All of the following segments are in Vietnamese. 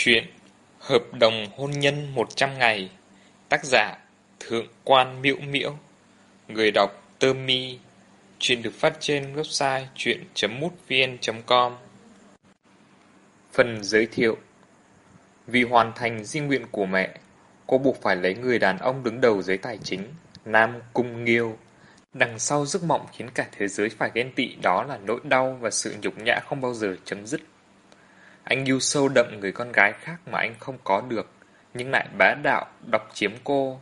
Chuyện Hợp đồng hôn nhân 100 ngày Tác giả Thượng quan Miễu Miễu Người đọc Tơ Mi Chuyện được phát trên website chuyện.mútvn.com Phần giới thiệu Vì hoàn thành di nguyện của mẹ, cô buộc phải lấy người đàn ông đứng đầu giới tài chính, Nam Cung Nghiêu. Đằng sau giấc mộng khiến cả thế giới phải ghen tị đó là nỗi đau và sự nhục nhã không bao giờ chấm dứt. Anh yêu sâu đậm người con gái khác mà anh không có được, nhưng lại bá đạo, độc chiếm cô.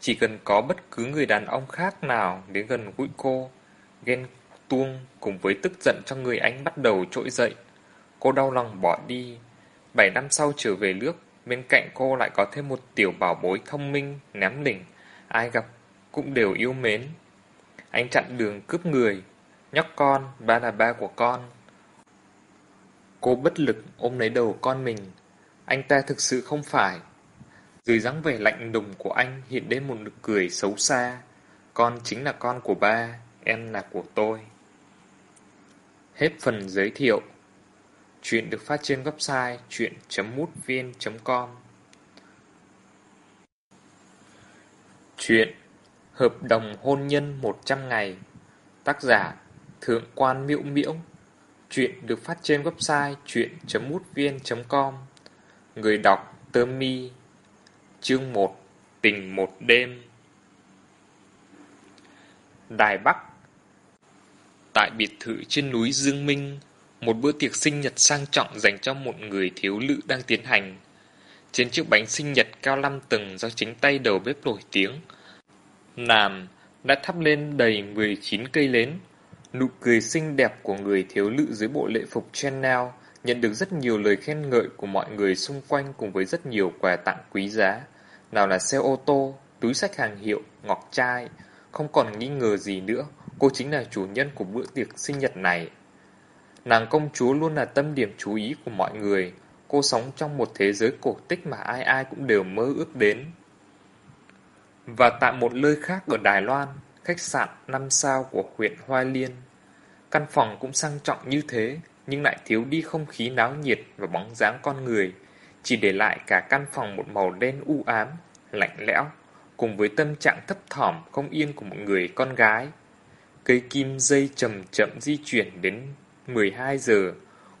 Chỉ cần có bất cứ người đàn ông khác nào đến gần gũi cô, ghen tuông cùng với tức giận trong người anh bắt đầu trỗi dậy. Cô đau lòng bỏ đi. Bảy năm sau trở về nước, bên cạnh cô lại có thêm một tiểu bảo bối thông minh, ném đỉnh. Ai gặp cũng đều yêu mến. Anh chặn đường cướp người. Nhóc con, ba là ba của con. Cô bất lực ôm lấy đầu con mình. Anh ta thực sự không phải. Dưới dáng vẻ lạnh lùng của anh hiện lên một nụ cười xấu xa. Con chính là con của ba, em là của tôi. Hết phần giới thiệu. Chuyện được phát trên website chuyện.mútvn.com Chuyện Hợp đồng hôn nhân 100 ngày Tác giả Thượng quan Miễu Miễu Chuyện được phát trên website chuyện.mútvn.com Người đọc Tơ Mi. Chương 1 Tình một đêm. Đài Bắc. Tại biệt thự trên núi Dương Minh, Một bữa tiệc sinh nhật sang trọng dành cho một người thiếu lự đang tiến hành. Trên chiếc bánh sinh nhật cao 5 tầng do chính tay đầu bếp nổi tiếng Nàm đã thắp lên đầy 19 cây nến Nụ cười xinh đẹp của người thiếu nữ dưới bộ lễ phục Chanel nhận được rất nhiều lời khen ngợi của mọi người xung quanh cùng với rất nhiều quà tặng quý giá. Nào là xe ô tô, túi sách hàng hiệu, ngọc trai. Không còn nghi ngờ gì nữa, cô chính là chủ nhân của bữa tiệc sinh nhật này. Nàng công chúa luôn là tâm điểm chú ý của mọi người. Cô sống trong một thế giới cổ tích mà ai ai cũng đều mơ ước đến. Và tại một nơi khác ở Đài Loan, khách sạn 5 sao của huyện Hoa Liên. Căn phòng cũng sang trọng như thế, nhưng lại thiếu đi không khí náo nhiệt và bóng dáng con người, chỉ để lại cả căn phòng một màu đen u ám, lạnh lẽo, cùng với tâm trạng thấp thỏm không yên của một người con gái. Cây kim dây chậm chậm di chuyển đến 12 giờ,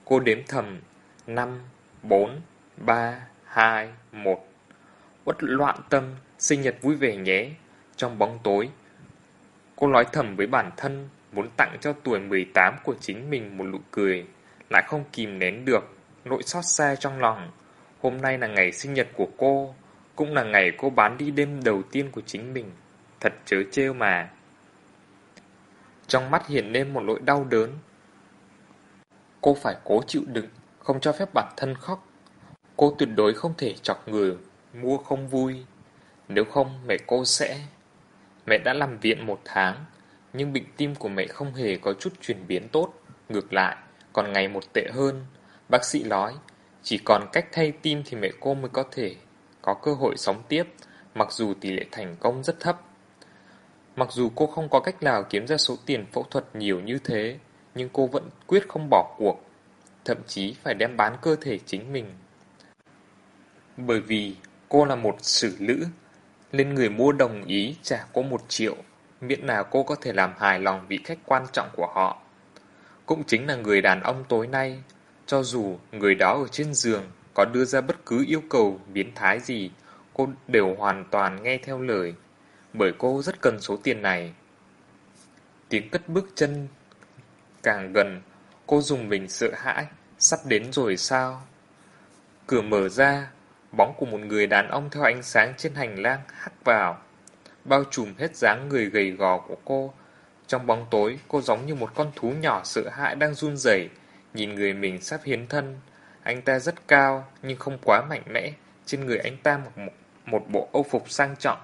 cô đếm thầm 5, 4, 3, 2, 1. Uất loạn tâm, sinh nhật vui vẻ nhé. Trong bóng tối, cô nói thầm với bản thân muốn tặng cho tuổi 18 của chính mình một nụ cười, lại không kìm nén được, nỗi xót xa trong lòng. Hôm nay là ngày sinh nhật của cô, cũng là ngày cô bán đi đêm đầu tiên của chính mình. Thật chớ trêu mà. Trong mắt hiện lên một nỗi đau đớn. Cô phải cố chịu đựng, không cho phép bản thân khóc. Cô tuyệt đối không thể chọc người, mua không vui. Nếu không, mẹ cô sẽ... Mẹ đã nằm viện một tháng, nhưng bệnh tim của mẹ không hề có chút chuyển biến tốt, ngược lại, còn ngày một tệ hơn. Bác sĩ nói, chỉ còn cách thay tim thì mẹ cô mới có thể có cơ hội sống tiếp, mặc dù tỷ lệ thành công rất thấp. Mặc dù cô không có cách nào kiếm ra số tiền phẫu thuật nhiều như thế, nhưng cô vẫn quyết không bỏ cuộc, thậm chí phải đem bán cơ thể chính mình. Bởi vì cô là một xử nữ, nên người mua đồng ý trả cô một triệu miễn nào cô có thể làm hài lòng vị khách quan trọng của họ. Cũng chính là người đàn ông tối nay, cho dù người đó ở trên giường có đưa ra bất cứ yêu cầu biến thái gì, cô đều hoàn toàn nghe theo lời, bởi cô rất cần số tiền này. Tiếng cất bước chân càng gần, cô dùng mình sợ hãi, sắp đến rồi sao? Cửa mở ra, bóng của một người đàn ông theo ánh sáng trên hành lang hắt vào bao trùm hết dáng người gầy gò của cô. Trong bóng tối, cô giống như một con thú nhỏ sợ hãi đang run rẩy, nhìn người mình sắp hiến thân. Anh ta rất cao, nhưng không quá mạnh mẽ. Trên người anh ta một, một, một bộ âu phục sang trọng.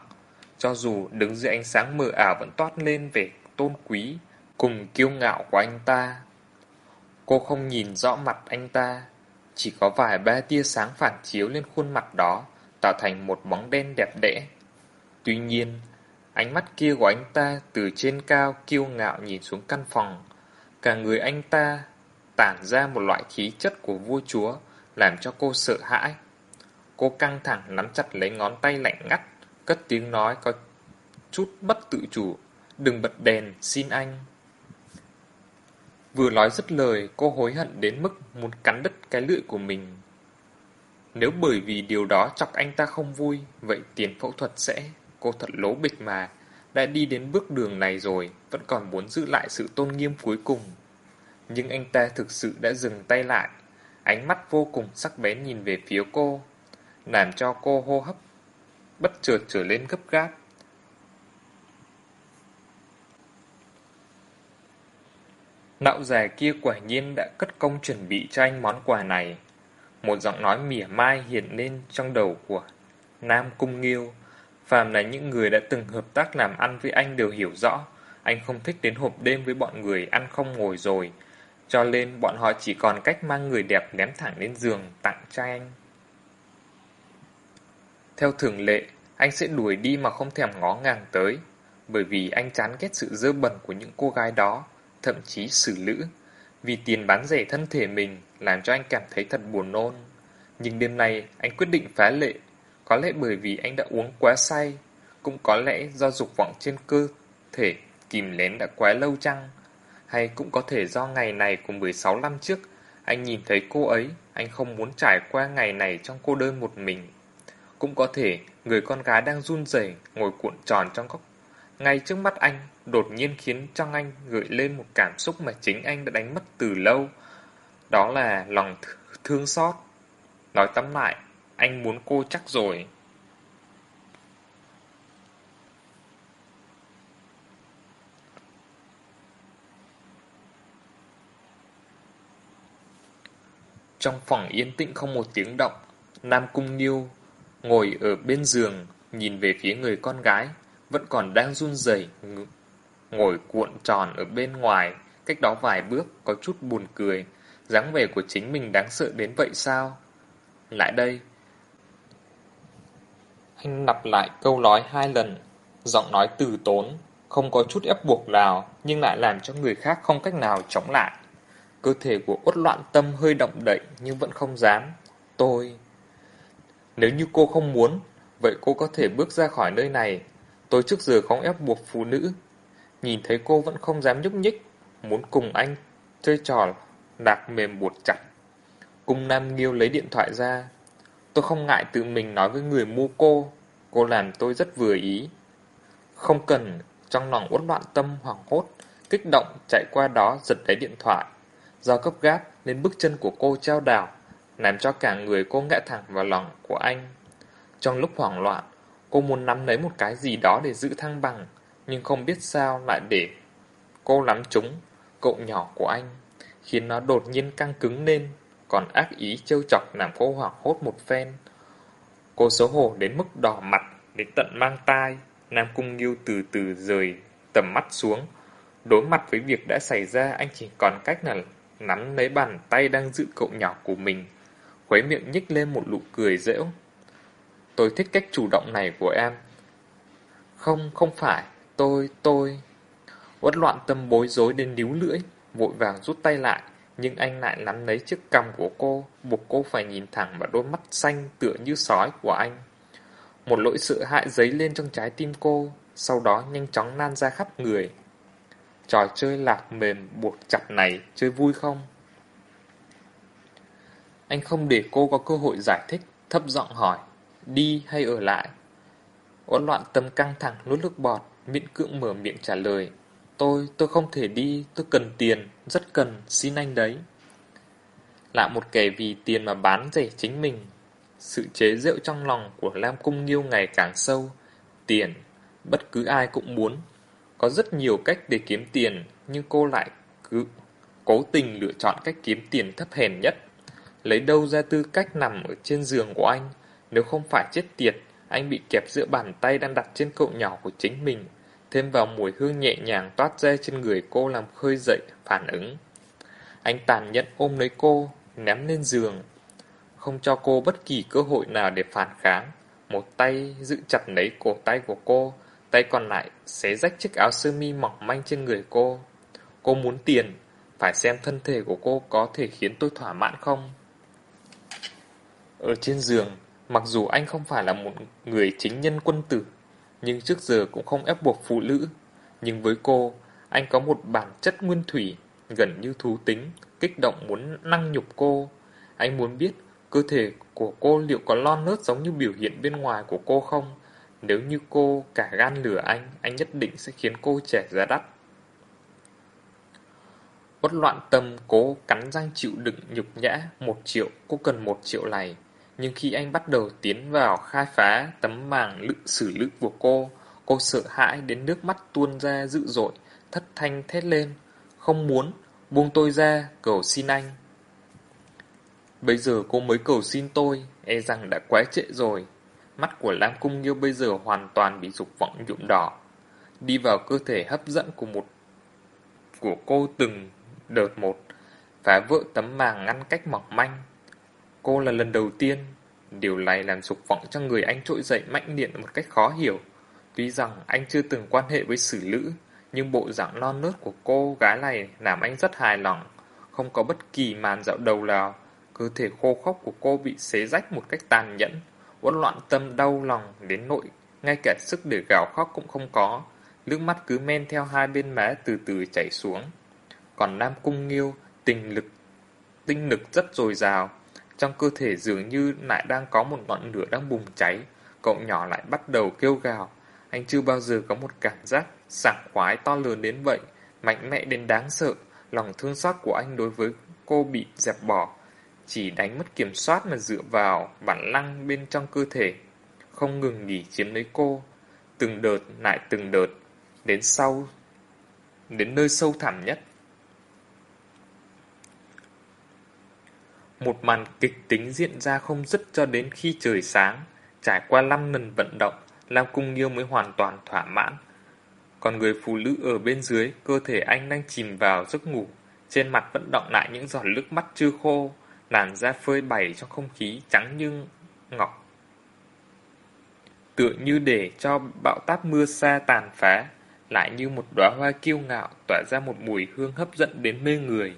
Cho dù đứng dưới ánh sáng mờ ảo vẫn toát lên vẻ tôn quý, cùng kiêu ngạo của anh ta. Cô không nhìn rõ mặt anh ta, chỉ có vài ba tia sáng phản chiếu lên khuôn mặt đó, tạo thành một bóng đen đẹp đẽ. Tuy nhiên, Ánh mắt kia của anh ta từ trên cao kiêu ngạo nhìn xuống căn phòng. Cả người anh ta tản ra một loại khí chất của vua chúa, làm cho cô sợ hãi. Cô căng thẳng nắm chặt lấy ngón tay lạnh ngắt, cất tiếng nói có chút bất tự chủ. Đừng bật đèn, xin anh. Vừa nói dứt lời, cô hối hận đến mức muốn cắn đứt cái lưỡi của mình. Nếu bởi vì điều đó chọc anh ta không vui, vậy tiền phẫu thuật sẽ... Cô thật lố bịch mà, đã đi đến bước đường này rồi, vẫn còn muốn giữ lại sự tôn nghiêm cuối cùng. Nhưng anh ta thực sự đã dừng tay lại, ánh mắt vô cùng sắc bén nhìn về phía cô, làm cho cô hô hấp bất chợt trở lên gấp gáp. Nạo già kia quả nhiên đã cất công chuẩn bị cho anh món quà này. Một giọng nói mỉa mai hiện lên trong đầu của Nam Cung Nghiêu. Phàm là những người đã từng hợp tác làm ăn với anh đều hiểu rõ, anh không thích đến hộp đêm với bọn người ăn không ngồi rồi, cho nên bọn họ chỉ còn cách mang người đẹp ném thẳng lên giường tặng cho anh. Theo thường lệ, anh sẽ đuổi đi mà không thèm ngó ngàng tới, bởi vì anh chán ghét sự dơ bẩn của những cô gái đó, thậm chí xử lữ. Vì tiền bán rẻ thân thể mình làm cho anh cảm thấy thật buồn nôn. Nhưng đêm nay anh quyết định phá lệ, có lẽ bởi vì anh đã uống quá say, cũng có lẽ do dục vọng trên cơ thể kìm nén đã quá lâu chăng? Hay cũng có thể do ngày này của 16 năm trước, anh nhìn thấy cô ấy, anh không muốn trải qua ngày này trong cô đơn một mình. Cũng có thể người con gái đang run rẩy ngồi cuộn tròn trong góc ngay trước mắt anh, đột nhiên khiến trong anh gợi lên một cảm xúc mà chính anh đã đánh mất từ lâu. Đó là lòng thương xót. Nói tóm lại, anh muốn cô chắc rồi. Trong phòng yên tĩnh không một tiếng động, Nam Cung Nghiêu ngồi ở bên giường, nhìn về phía người con gái, vẫn còn đang run rẩy ngồi cuộn tròn ở bên ngoài, cách đó vài bước có chút buồn cười, dáng vẻ của chính mình đáng sợ đến vậy sao? Lại đây. Anh lặp lại câu nói hai lần, giọng nói từ tốn, không có chút ép buộc nào, nhưng lại làm cho người khác không cách nào chống lại. Cơ thể của uất loạn tâm hơi động đậy nhưng vẫn không dám. Tôi... Nếu như cô không muốn, vậy cô có thể bước ra khỏi nơi này. Tôi trước giờ không ép buộc phụ nữ. Nhìn thấy cô vẫn không dám nhúc nhích, muốn cùng anh chơi trò đạc mềm buộc chặt. Cung Nam Nghiêu lấy điện thoại ra. Tôi không ngại tự mình nói với người mua cô. Cô làm tôi rất vừa ý. Không cần, trong lòng uất loạn tâm hoảng hốt, kích động chạy qua đó giật lấy điện thoại. Do cấp gáp nên bước chân của cô treo đảo, làm cho cả người cô ngã thẳng vào lòng của anh. Trong lúc hoảng loạn, cô muốn nắm lấy một cái gì đó để giữ thăng bằng, nhưng không biết sao lại để cô nắm trúng cậu nhỏ của anh, khiến nó đột nhiên căng cứng lên, còn ác ý trêu chọc làm cô hoảng hốt một phen. Cô xấu hổ đến mức đỏ mặt, đến tận mang tai, Nam Cung Nghiêu từ từ rời tầm mắt xuống. Đối mặt với việc đã xảy ra, anh chỉ còn cách là nắm lấy bàn tay đang giữ cậu nhỏ của mình, khuấy miệng nhích lên một nụ cười dễu. Tôi thích cách chủ động này của em. Không, không phải, tôi, tôi... Uất loạn tâm bối rối đến níu lưỡi, vội vàng rút tay lại, nhưng anh lại nắm lấy chiếc cằm của cô, buộc cô phải nhìn thẳng vào đôi mắt xanh tựa như sói của anh. Một lỗi sợ hãi dấy lên trong trái tim cô, sau đó nhanh chóng lan ra khắp người. Trò chơi lạc mềm buộc chặt này chơi vui không? Anh không để cô có cơ hội giải thích, thấp giọng hỏi, đi hay ở lại? Uốn loạn tâm căng thẳng nuốt nước bọt, miễn cưỡng mở miệng trả lời. Tôi, tôi không thể đi, tôi cần tiền, rất cần, xin anh đấy. Lạ một kẻ vì tiền mà bán rẻ chính mình. Sự chế giễu trong lòng của Lam Cung Nghiêu ngày càng sâu. Tiền, bất cứ ai cũng muốn. Có rất nhiều cách để kiếm tiền, nhưng cô lại cứ cố tình lựa chọn cách kiếm tiền thấp hèn nhất. Lấy đâu ra tư cách nằm ở trên giường của anh, nếu không phải chết tiệt, anh bị kẹp giữa bàn tay đang đặt trên cậu nhỏ của chính mình, thêm vào mùi hương nhẹ nhàng toát ra trên người cô làm khơi dậy phản ứng. Anh tàn nhẫn ôm lấy cô, ném lên giường, không cho cô bất kỳ cơ hội nào để phản kháng. Một tay giữ chặt lấy cổ tay của cô, tay còn lại xé rách chiếc áo sơ mi mỏng manh trên người cô. Cô muốn tiền, phải xem thân thể của cô có thể khiến tôi thỏa mãn không. Ở trên giường, mặc dù anh không phải là một người chính nhân quân tử, nhưng trước giờ cũng không ép buộc phụ nữ. Nhưng với cô, anh có một bản chất nguyên thủy, gần như thú tính, kích động muốn năng nhục cô. Anh muốn biết cơ thể của cô liệu có lon nớt giống như biểu hiện bên ngoài của cô không? Nếu như cô cả gan lửa anh, anh nhất định sẽ khiến cô trẻ giá đắt. bất loạn tâm cố cắn răng chịu đựng nhục nhã một triệu, cô cần một triệu này. Nhưng khi anh bắt đầu tiến vào khai phá tấm màng lự xử lự của cô, cô sợ hãi đến nước mắt tuôn ra dữ dội, thất thanh thét lên. Không muốn, buông tôi ra, cầu xin anh. Bây giờ cô mới cầu xin tôi, e rằng đã quá trễ rồi. Mắt của Lam Cung Nghiêu bây giờ hoàn toàn bị dục vọng nhuộm đỏ. Đi vào cơ thể hấp dẫn của một của cô từng đợt một, phá vỡ tấm màng ngăn cách mỏng manh. Cô là lần đầu tiên, điều này làm dục vọng cho người anh trỗi dậy mạnh liệt một cách khó hiểu. Tuy rằng anh chưa từng quan hệ với xử lữ, nhưng bộ dạng non nớt của cô gái này làm anh rất hài lòng, không có bất kỳ màn dạo đầu nào. Cơ thể khô khốc của cô bị xé rách một cách tàn nhẫn, uất loạn tâm đau lòng đến nỗi ngay cả sức để gào khóc cũng không có. Nước mắt cứ men theo hai bên má từ từ chảy xuống. Còn Nam Cung Nghiêu, tình lực, tinh lực rất dồi dào. Trong cơ thể dường như lại đang có một ngọn lửa đang bùng cháy. Cậu nhỏ lại bắt đầu kêu gào. Anh chưa bao giờ có một cảm giác sảng khoái to lớn đến vậy, mạnh mẽ đến đáng sợ. Lòng thương xót của anh đối với cô bị dẹp bỏ. Chỉ đánh mất kiểm soát mà dựa vào bản năng bên trong cơ thể. Không ngừng nghỉ chiếm lấy cô. Từng đợt lại từng đợt. Đến sau, đến nơi sâu thẳm nhất. Một màn kịch tính diễn ra không dứt cho đến khi trời sáng. Trải qua 5 lần vận động, Lam Cung Nghiêu mới hoàn toàn thỏa mãn. Còn người phụ nữ ở bên dưới, cơ thể anh đang chìm vào giấc ngủ. Trên mặt vẫn động lại những giọt nước mắt chưa khô, làn da phơi bày trong không khí trắng như ngọc. Tựa như để cho bão táp mưa xa tàn phá, lại như một đóa hoa kiêu ngạo tỏa ra một mùi hương hấp dẫn đến mê người.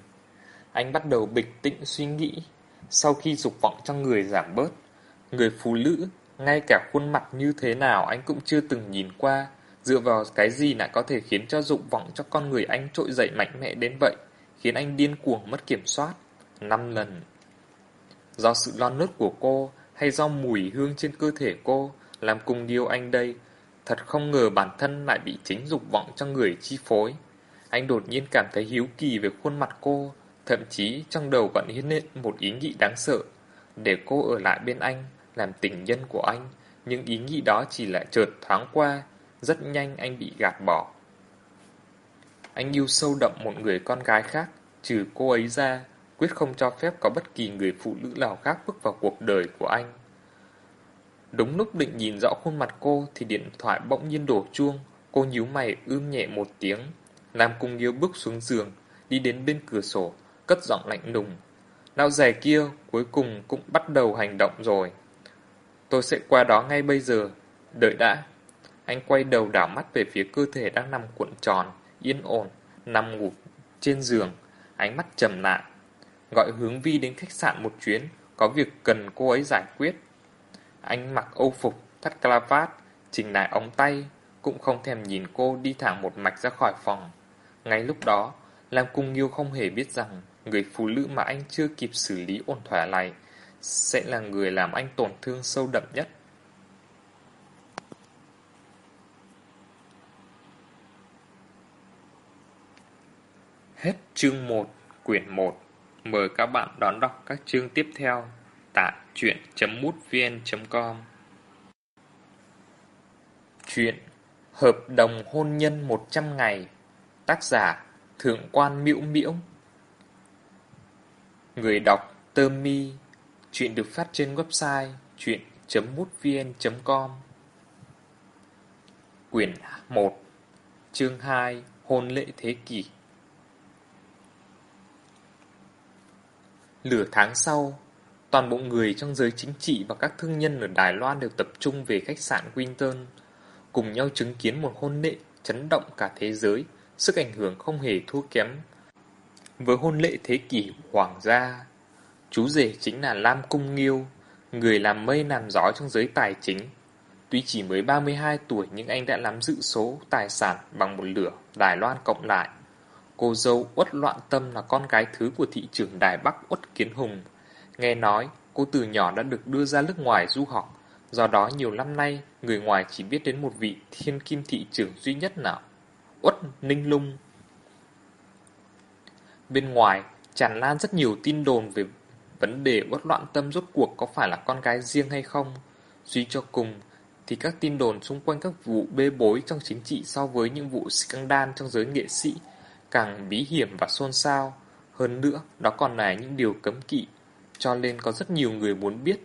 Anh bắt đầu bình tĩnh suy nghĩ, sau khi dục vọng trong người giảm bớt, người phụ nữ, ngay cả khuôn mặt như thế nào anh cũng chưa từng nhìn qua, dựa vào cái gì lại có thể khiến cho dục vọng cho con người anh trội dậy mạnh mẽ đến vậy, khiến anh điên cuồng mất kiểm soát. Năm lần. Do sự lon nốt của cô, hay do mùi hương trên cơ thể cô, làm cùng điều anh đây, thật không ngờ bản thân lại bị chính dục vọng trong người chi phối. Anh đột nhiên cảm thấy hiếu kỳ về khuôn mặt cô, Thậm chí trong đầu vẫn hiện lên một ý nghĩ đáng sợ, để cô ở lại bên anh, làm tình nhân của anh, nhưng ý nghĩ đó chỉ là chợt thoáng qua, rất nhanh anh bị gạt bỏ. Anh yêu sâu đậm một người con gái khác, trừ cô ấy ra, quyết không cho phép có bất kỳ người phụ nữ nào khác bước vào cuộc đời của anh. Đúng lúc định nhìn rõ khuôn mặt cô thì điện thoại bỗng nhiên đổ chuông, cô nhíu mày ưm nhẹ một tiếng. Nam Cung Nghiêu bước xuống giường, đi đến bên cửa sổ, cất giọng lạnh lùng. Lão già kia cuối cùng cũng bắt đầu hành động rồi. Tôi sẽ qua đó ngay bây giờ. Đợi đã. Anh quay đầu đảo mắt về phía cơ thể đang nằm cuộn tròn, yên ổn, nằm ngủ trên giường, ánh mắt trầm lại. Gọi hướng vi đến khách sạn một chuyến, có việc cần cô ấy giải quyết. Anh mặc âu phục, thắt clavat, chỉnh lại ống tay, cũng không thèm nhìn cô đi thẳng một mạch ra khỏi phòng. Ngay lúc đó, Lam Cung Nghiêu không hề biết rằng người phụ nữ mà anh chưa kịp xử lý ổn thỏa này sẽ là người làm anh tổn thương sâu đậm nhất. Hết chương 1, quyển 1. Mời các bạn đón đọc các chương tiếp theo tại truyện.mútvn.com Chuyện Hợp đồng hôn nhân 100 ngày Tác giả Thượng quan Miễu Miễu Người đọc Tơ Mi. Chuyện được phát trên website chuyện.mútvn.com Quyển 1 Chương 2 Hôn lễ thế kỷ. Lửa tháng sau, toàn bộ người trong giới chính trị và các thương nhân ở Đài Loan đều tập trung về khách sạn Winton, cùng nhau chứng kiến một hôn lễ chấn động cả thế giới, sức ảnh hưởng không hề thua kém với hôn lễ thế kỷ hoàng gia. Chú rể chính là Lam Cung Nghiêu, Người làm mây làm gió trong giới tài chính. Tuy chỉ mới 32 tuổi nhưng anh đã nắm giữ số tài sản bằng một lửa Đài Loan cộng lại. Cô dâu Uất Loạn Tâm là con gái thứ của thị trưởng Đài Bắc Uất Kiến Hùng. Nghe nói, cô từ nhỏ đã được đưa ra nước ngoài du học. Do đó nhiều năm nay, người ngoài chỉ biết đến một vị thiên kim thị trưởng duy nhất nào. Uất Ninh Lung. Bên ngoài, tràn lan rất nhiều tin đồn về vấn đề bất Loạn Tâm rốt cuộc có phải là con gái riêng hay không. duy cho cùng, thì các tin đồn xung quanh các vụ bê bối trong chính trị so với những vụ scandal trong giới nghệ sĩ càng bí hiểm và xôn xao. Hơn nữa, đó còn là những điều cấm kỵ, cho nên có rất nhiều người muốn biết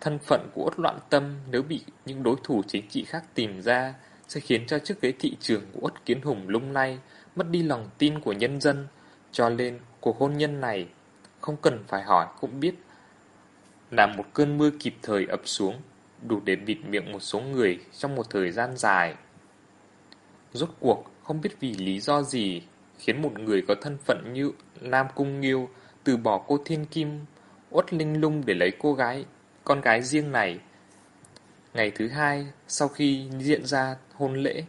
thân phận của Uất Loạn Tâm nếu bị những đối thủ chính trị khác tìm ra sẽ khiến cho chiếc ghế thị trường của Uất Kiến Hùng lung lay, mất đi lòng tin của nhân dân. Cho nên, cuộc hôn nhân này không cần phải hỏi cũng biết là một cơn mưa kịp thời ập xuống, đủ để bịt miệng một số người trong một thời gian dài. Rốt cuộc, không biết vì lý do gì khiến một người có thân phận như Nam Cung Nghiêu từ bỏ cô Thiên Kim, uất linh lung để lấy cô gái, con gái riêng này. Ngày thứ hai, sau khi diễn ra hôn lễ,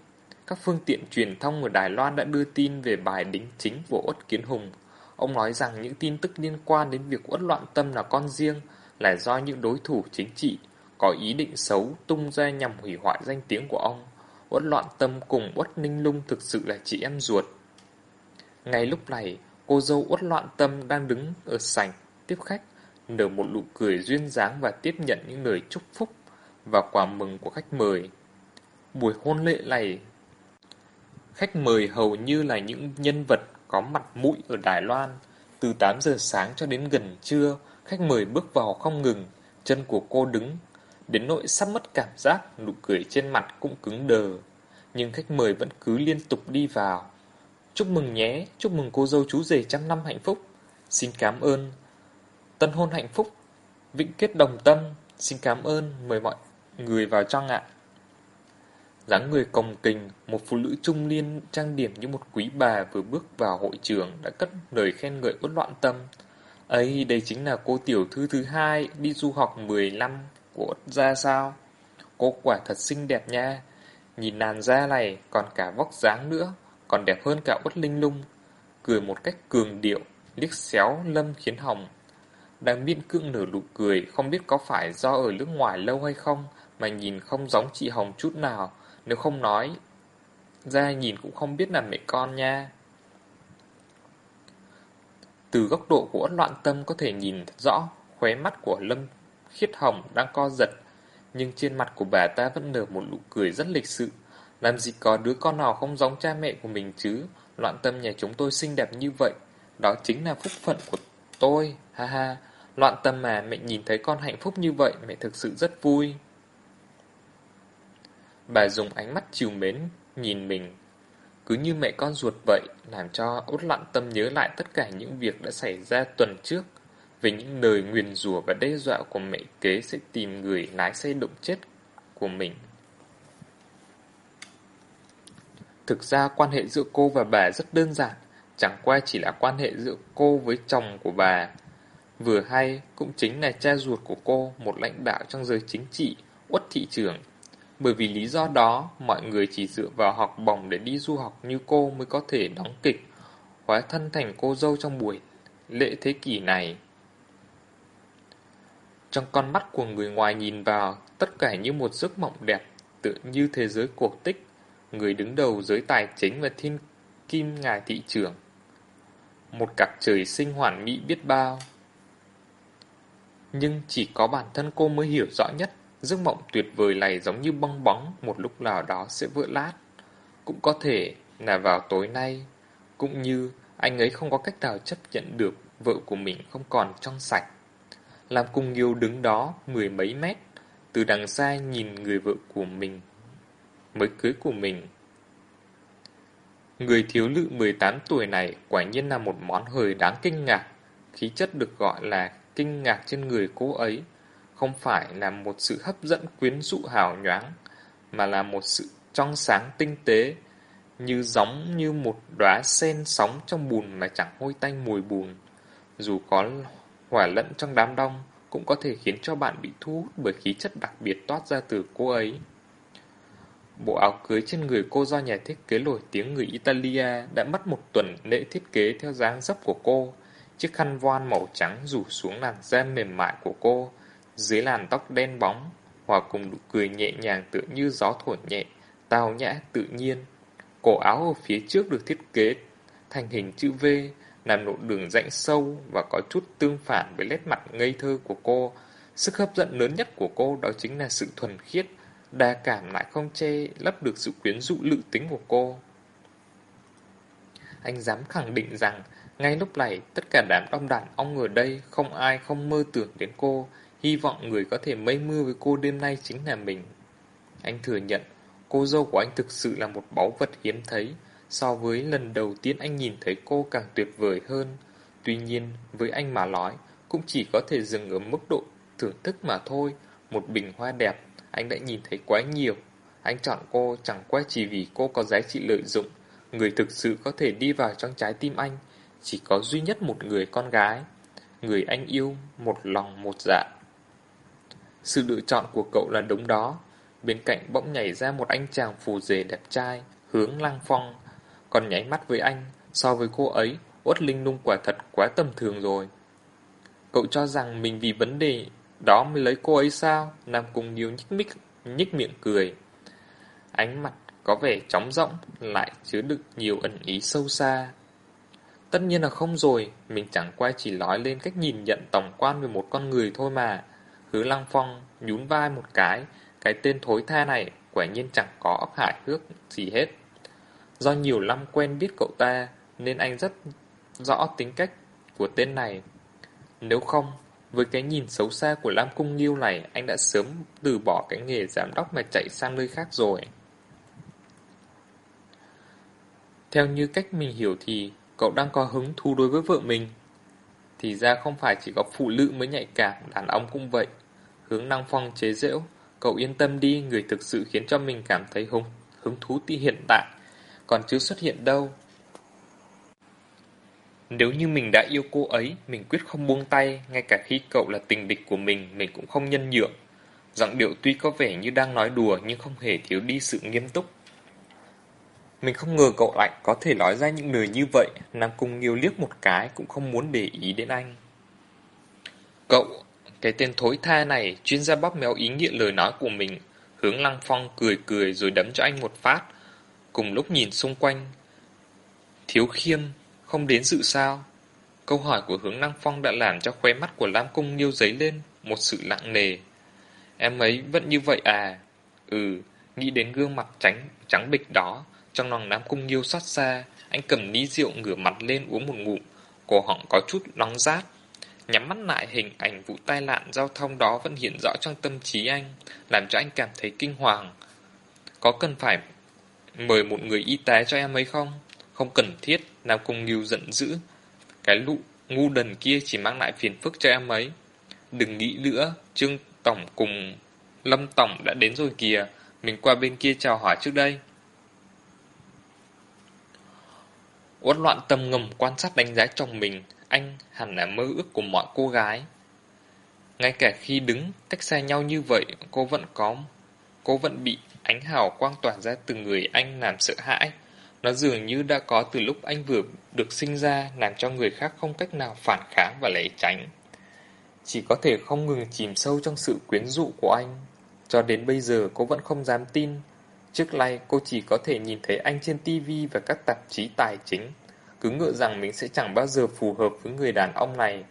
các phương tiện truyền thông ở Đài Loan đã đưa tin về bài đính chính của Uất Kiến Hùng. Ông nói rằng những tin tức liên quan đến việc Uất Loạn Tâm là con riêng là do những đối thủ chính trị có ý định xấu tung ra nhằm hủy hoại danh tiếng của ông. Uất Loạn Tâm cùng Uất Ninh Lung thực sự là chị em ruột. Ngay lúc này, cô dâu uất loạn tâm đang đứng ở sảnh tiếp khách, nở một nụ cười duyên dáng và tiếp nhận những lời chúc phúc và quà mừng của khách mời. Buổi hôn lễ này, khách mời hầu như là những nhân vật có mặt mũi ở Đài Loan. Từ 8 giờ sáng cho đến gần trưa, khách mời bước vào không ngừng, chân của cô đứng, đến nỗi sắp mất cảm giác, nụ cười trên mặt cũng cứng đờ. Nhưng khách mời vẫn cứ liên tục đi vào, Chúc mừng nhé, chúc mừng cô dâu chú rể trăm năm hạnh phúc. Xin cảm ơn. Tân hôn hạnh phúc. Vĩnh kết đồng tâm. Xin cảm ơn, mời mọi người vào trong ạ dáng người cồng kình, một phụ nữ trung niên trang điểm như một quý bà vừa bước vào hội trường đã cất lời khen ngợi uất loạn tâm. ấy đây chính là cô tiểu thư thứ hai đi du học 10 năm của Út gia sao? Cô quả thật xinh đẹp nha. Nhìn làn da này còn cả vóc dáng nữa còn đẹp hơn cả uất linh lung, cười một cách cường điệu, liếc xéo Lâm khiến Hồng. Đang miễn cưỡng nở nụ cười, không biết có phải do ở nước ngoài lâu hay không, mà nhìn không giống chị Hồng chút nào, nếu không nói, ra nhìn cũng không biết là mẹ con nha. Từ góc độ của loạn tâm có thể nhìn thật rõ, khóe mắt của Lâm Khiết Hồng đang co giật, nhưng trên mặt của bà ta vẫn nở một nụ cười rất lịch sự, làm gì có đứa con nào không giống cha mẹ của mình chứ? Loạn tâm nhà chúng tôi xinh đẹp như vậy Đó chính là phúc phận của tôi Ha ha. Loạn tâm mà mẹ nhìn thấy con hạnh phúc như vậy Mẹ thực sự rất vui. Bà dùng ánh mắt chiều mến Nhìn mình Cứ như mẹ con ruột vậy Làm cho út lặn tâm nhớ lại tất cả những việc đã xảy ra tuần trước Về những lời nguyền rủa và đe dọa của mẹ kế Sẽ tìm người lái xe động chết của mình Thực ra quan hệ giữa cô và bà rất đơn giản, chẳng qua chỉ là quan hệ giữa cô với chồng của bà. Vừa hay cũng chính là cha ruột của cô, một lãnh đạo trong giới chính trị, uất thị trường. Bởi vì lý do đó, mọi người chỉ dựa vào học bổng để đi du học như cô mới có thể đóng kịch, hóa thân thành cô dâu trong buổi lễ thế kỷ này. Trong con mắt của người ngoài nhìn vào, tất cả như một giấc mộng đẹp, tựa như thế giới cổ tích người đứng đầu giới tài chính và thiên kim ngài thị trưởng. Một cặp trời sinh hoàn mỹ biết bao. Nhưng chỉ có bản thân cô mới hiểu rõ nhất, giấc mộng tuyệt vời này giống như bong bóng một lúc nào đó sẽ vỡ lát. Cũng có thể là vào tối nay, cũng như anh ấy không có cách nào chấp nhận được vợ của mình không còn trong sạch. Làm cùng yêu đứng đó mười mấy mét, từ đằng xa nhìn người vợ của mình mới cưới của mình. Người thiếu nữ 18 tuổi này quả nhiên là một món hời đáng kinh ngạc. Khí chất được gọi là kinh ngạc trên người cô ấy không phải là một sự hấp dẫn quyến rũ hào nhoáng, mà là một sự trong sáng tinh tế, như giống như một đóa sen sóng trong bùn mà chẳng hôi tanh mùi bùn. Dù có hỏa lẫn trong đám đông, cũng có thể khiến cho bạn bị thu hút bởi khí chất đặc biệt toát ra từ cô ấy. Bộ áo cưới trên người cô do nhà thiết kế nổi tiếng người Italia đã mất một tuần lễ thiết kế theo dáng dấp của cô. Chiếc khăn voan màu trắng rủ xuống làn da mềm mại của cô, dưới làn tóc đen bóng, hòa cùng nụ cười nhẹ nhàng tựa như gió thổi nhẹ, tao nhã tự nhiên. Cổ áo ở phía trước được thiết kế thành hình chữ V, làm lộ đường rãnh sâu và có chút tương phản với nét mặt ngây thơ của cô. Sức hấp dẫn lớn nhất của cô đó chính là sự thuần khiết, đa cảm lại không che lấp được sự quyến rũ lự tính của cô. Anh dám khẳng định rằng, ngay lúc này tất cả đám đông đàn ông ở đây không ai không mơ tưởng đến cô, hy vọng người có thể mây mưa với cô đêm nay chính là mình. Anh thừa nhận, cô dâu của anh thực sự là một báu vật hiếm thấy, so với lần đầu tiên anh nhìn thấy cô càng tuyệt vời hơn. Tuy nhiên, với anh mà nói, cũng chỉ có thể dừng ở mức độ thưởng thức mà thôi. Một bình hoa đẹp, anh đã nhìn thấy quá nhiều. Anh chọn cô chẳng qua chỉ vì cô có giá trị lợi dụng. Người thực sự có thể đi vào trong trái tim anh, chỉ có duy nhất một người con gái. Người anh yêu, một lòng một dạ. Sự lựa chọn của cậu là đúng đó. Bên cạnh bỗng nhảy ra một anh chàng phù rể đẹp trai, hướng lăng phong. Còn nháy mắt với anh, so với cô ấy, Uất Linh Nung quả thật quá tầm thường rồi. Cậu cho rằng mình vì vấn đề đó mới lấy cô ấy sao? Nam Cung Nghiêu nhích, mích, nhích miệng cười. Ánh mặt có vẻ trống rỗng, lại chứa đựng nhiều ẩn ý sâu xa. Tất nhiên là không rồi, mình chẳng qua chỉ nói lên cách nhìn nhận tổng quan về một con người thôi mà. Hứa Lăng Phong nhún vai một cái, cái tên thối tha này quả nhiên chẳng có óc hại hước gì hết. Do nhiều năm quen biết cậu ta, nên anh rất rõ tính cách của tên này. Nếu không, với cái nhìn xấu xa của Lam Cung Nghiêu này, anh đã sớm từ bỏ cái nghề giám đốc mà chạy sang nơi khác rồi. Theo như cách mình hiểu thì cậu đang có hứng thú đối với vợ mình. Thì ra không phải chỉ có phụ nữ mới nhạy cảm, đàn ông cũng vậy. Hướng năng phong chế giễu, cậu yên tâm đi, người thực sự khiến cho mình cảm thấy hứng, hứng thú tí hiện tại, còn chưa xuất hiện đâu. Nếu như mình đã yêu cô ấy, mình quyết không buông tay, ngay cả khi cậu là tình địch của mình, mình cũng không nhân nhượng. Giọng điệu tuy có vẻ như đang nói đùa nhưng không hề thiếu đi sự nghiêm túc. Mình không ngờ cậu lại có thể nói ra những lời như vậy, Nam Cung Nghiêu liếc một cái cũng không muốn để ý đến anh. Cậu, cái tên thối tha này chuyên gia bóp méo ý nghĩa lời nói của mình, hướng Lăng Phong cười cười rồi đấm cho anh một phát, cùng lúc nhìn xung quanh. Thiếu khiêm, không đến dự sao? Câu hỏi của hướng Lăng Phong đã làm cho khóe mắt của Lam Cung Nghiêu giấy lên một sự lặng nề. Em ấy vẫn như vậy à? Ừ, nghĩ đến gương mặt trắng, trắng bịch đó, trong lòng Lam Cung Nghiêu xót xa, anh cầm ly rượu ngửa mặt lên uống một ngụm, cổ họng có chút nóng rát. Nhắm mắt lại hình ảnh vụ tai nạn giao thông đó vẫn hiện rõ trong tâm trí anh, làm cho anh cảm thấy kinh hoàng. Có cần phải mời một người y tế cho em ấy không? Không cần thiết, Nam Cung Nghiêu giận dữ. Cái lụ ngu đần kia chỉ mang lại phiền phức cho em ấy. Đừng nghĩ nữa, Trương Tổng cùng Lâm Tổng đã đến rồi kìa, mình qua bên kia chào hỏi trước đây. Uất loạn tâm ngầm quan sát đánh giá chồng mình, anh hẳn là mơ ước của mọi cô gái. Ngay cả khi đứng cách xa nhau như vậy, cô vẫn có, cô vẫn bị ánh hào quang tỏa ra từ người anh làm sợ hãi. Nó dường như đã có từ lúc anh vừa được sinh ra, làm cho người khác không cách nào phản kháng và lẻ tránh. Chỉ có thể không ngừng chìm sâu trong sự quyến rũ của anh. Cho đến bây giờ cô vẫn không dám tin Trước nay cô chỉ có thể nhìn thấy anh trên TV và các tạp chí tài chính, cứ ngỡ rằng mình sẽ chẳng bao giờ phù hợp với người đàn ông này.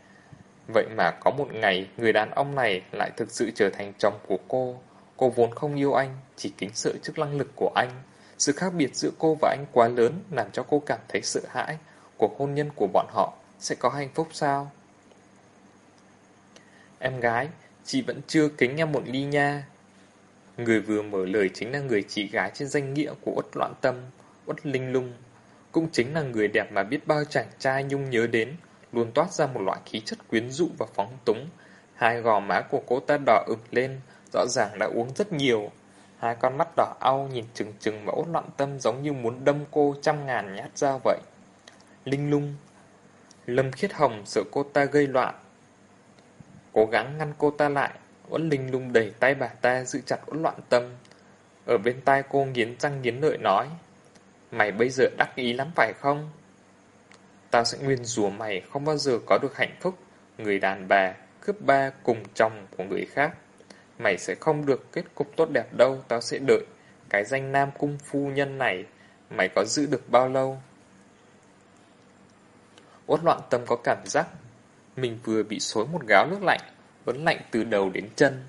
Vậy mà có một ngày, người đàn ông này lại thực sự trở thành chồng của cô. Cô vốn không yêu anh, chỉ kính sợ trước năng lực của anh. Sự khác biệt giữa cô và anh quá lớn làm cho cô cảm thấy sợ hãi. Cuộc hôn nhân của bọn họ sẽ có hạnh phúc sao? Em gái, chị vẫn chưa kính em một ly nha. Người vừa mở lời chính là người chị gái trên danh nghĩa của út Loạn Tâm, út Linh Lung. Cũng chính là người đẹp mà biết bao chàng trai nhung nhớ đến, luôn toát ra một loại khí chất quyến rũ và phóng túng. Hai gò má của cô ta đỏ ửng lên, rõ ràng đã uống rất nhiều. Hai con mắt đỏ au nhìn chừng chừng và Uất Loạn Tâm giống như muốn đâm cô trăm ngàn nhát dao vậy. Linh Lung Lâm Khiết Hồng sợ cô ta gây loạn. cố gắng ngăn cô ta lại. Uất Linh lung đẩy tay bà ta giữ chặt Uất Loạn Tâm. Ở bên tai cô nghiến răng nghiến lợi nói, Mày bây giờ đắc ý lắm phải không? Tao sẽ nguyên rủa mày không bao giờ có được hạnh phúc, người đàn bà, cướp ba cùng chồng của người khác. Mày sẽ không được kết cục tốt đẹp đâu, tao sẽ đợi. Cái danh nam cung phu nhân này, mày có giữ được bao lâu? Uất loạn tâm có cảm giác mình vừa bị xối một gáo nước lạnh, vẫn lạnh từ đầu đến chân.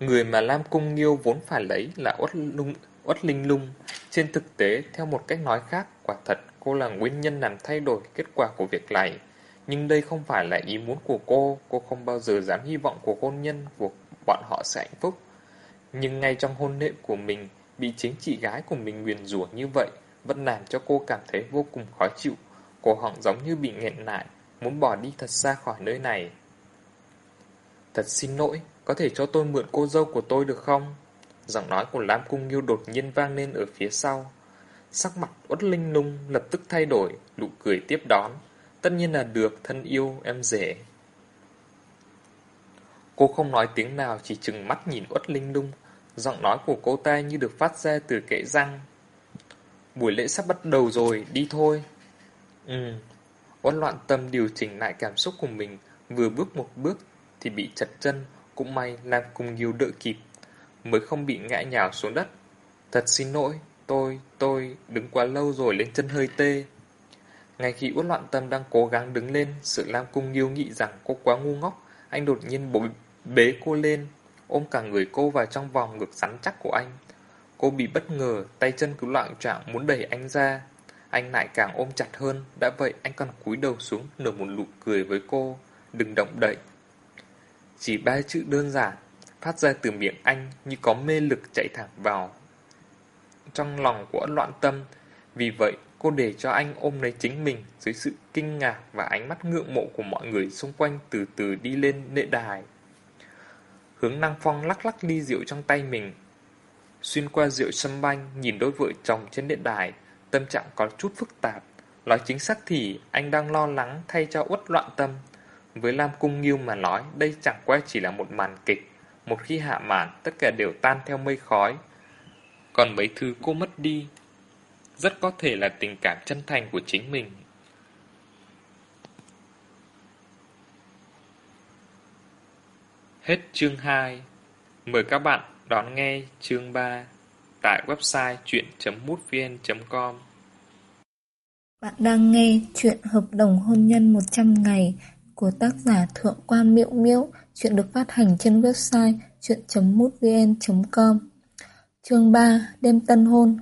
Người mà Lam Cung Nghiêu vốn phải lấy là Uất, lung, Uất Linh Lung. Trên thực tế, theo một cách nói khác, quả thật cô là nguyên nhân làm thay đổi kết quả của việc này. Nhưng đây không phải là ý muốn của cô, cô không bao giờ dám hy vọng của hôn nhân của bọn họ sẽ hạnh phúc. Nhưng ngay trong hôn lễ của mình, bị chính chị gái của mình nguyền rủa như vậy, vẫn làm cho cô cảm thấy vô cùng khó chịu. Cổ họng giống như bị nghẹn lại, muốn bỏ đi thật xa khỏi nơi này. Thật xin lỗi, có thể cho tôi mượn cô dâu của tôi được không? Giọng nói của Lam Cung Nghiêu đột nhiên vang lên ở phía sau. Sắc mặt uất linh lung lập tức thay đổi, nụ cười tiếp đón. Tất nhiên là được, thân yêu, em rể. Cô không nói tiếng nào, chỉ chừng mắt nhìn uất linh lung. Giọng nói của cô ta như được phát ra từ kệ răng. Buổi lễ sắp bắt đầu rồi, đi thôi. Ừ, uất loạn tâm điều chỉnh lại cảm xúc của mình, vừa bước một bước thì bị chật chân, cũng may Lam Cung Nghiêu đợi kịp, mới không bị ngã nhào xuống đất. Thật xin lỗi, tôi, tôi đứng quá lâu rồi lên chân hơi tê. Ngay khi uất loạn tâm đang cố gắng đứng lên, sự Lam Cung Nghiêu nghị rằng cô quá ngu ngốc, anh đột nhiên bổ bế cô lên, ôm cả người cô vào trong vòng ngực rắn chắc của anh. Cô bị bất ngờ, tay chân cứ loạn trạng muốn đẩy anh ra. Anh lại càng ôm chặt hơn, đã vậy anh còn cúi đầu xuống nở một nụ cười với cô. Đừng động đậy, chỉ ba chữ đơn giản, phát ra từ miệng anh như có mê lực chạy thẳng vào trong lòng của loạn tâm. Vì vậy, cô để cho anh ôm lấy chính mình dưới sự kinh ngạc và ánh mắt ngưỡng mộ của mọi người xung quanh từ từ đi lên lễ đài. Hướng Năng Phong lắc lắc ly rượu trong tay mình. Xuyên qua rượu sâm banh, nhìn đôi vợ chồng trên điện đài, tâm trạng có chút phức tạp. Nói chính xác thì anh đang lo lắng thay cho uất loạn tâm. Với Lam Cung Nghiêu mà nói, đây chẳng qua chỉ là một màn kịch. Một khi hạ màn, tất cả đều tan theo mây khói. Còn mấy thứ cô mất đi, rất có thể là tình cảm chân thành của chính mình. Hết chương 2 Mời các bạn đón nghe chương 3 tại website chuyện.mútvn.com Bạn đang nghe chuyện hợp đồng hôn nhân 100 ngày của tác giả Thượng quan Miễu Miễu, chuyện được phát hành trên website chuyện.mútvn.com. Chương 3: Đêm tân hôn.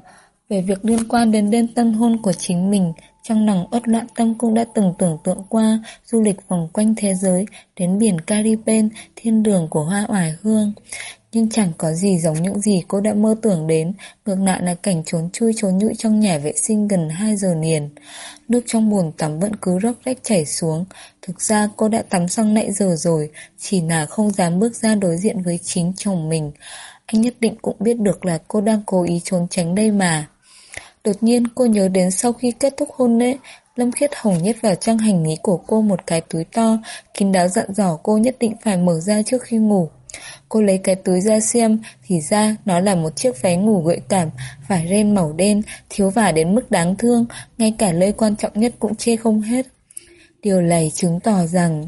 Về việc liên quan đến đêm tân hôn của chính mình, trong lòng ớt loạn tâm cũng đã từng tưởng tượng qua du lịch vòng quanh thế giới đến biển Cariben, thiên đường của hoa oải hương. Nhưng chẳng có gì giống những gì cô đã mơ tưởng đến, ngược lại là cảnh trốn chui trốn nhũi trong nhà vệ sinh gần 2 giờ liền. Nước trong bồn tắm vẫn cứ róc rách chảy xuống. Thực ra cô đã tắm xong nãy giờ rồi, chỉ là không dám bước ra đối diện với chính chồng mình. Anh nhất định cũng biết được là cô đang cố ý trốn tránh đây mà. Đột nhiên cô nhớ đến sau khi kết thúc hôn lễ, Lâm Khiết Hồng nhét vào trang hành lý của cô một cái túi to, kín đáo dặn dò cô nhất định phải mở ra trước khi ngủ. Cô lấy cái túi ra xem, thì ra nó là một chiếc váy ngủ gợi cảm, vải ren màu đen, thiếu vả đến mức đáng thương, ngay cả lơi quan trọng nhất cũng chê không hết. Điều này chứng tỏ rằng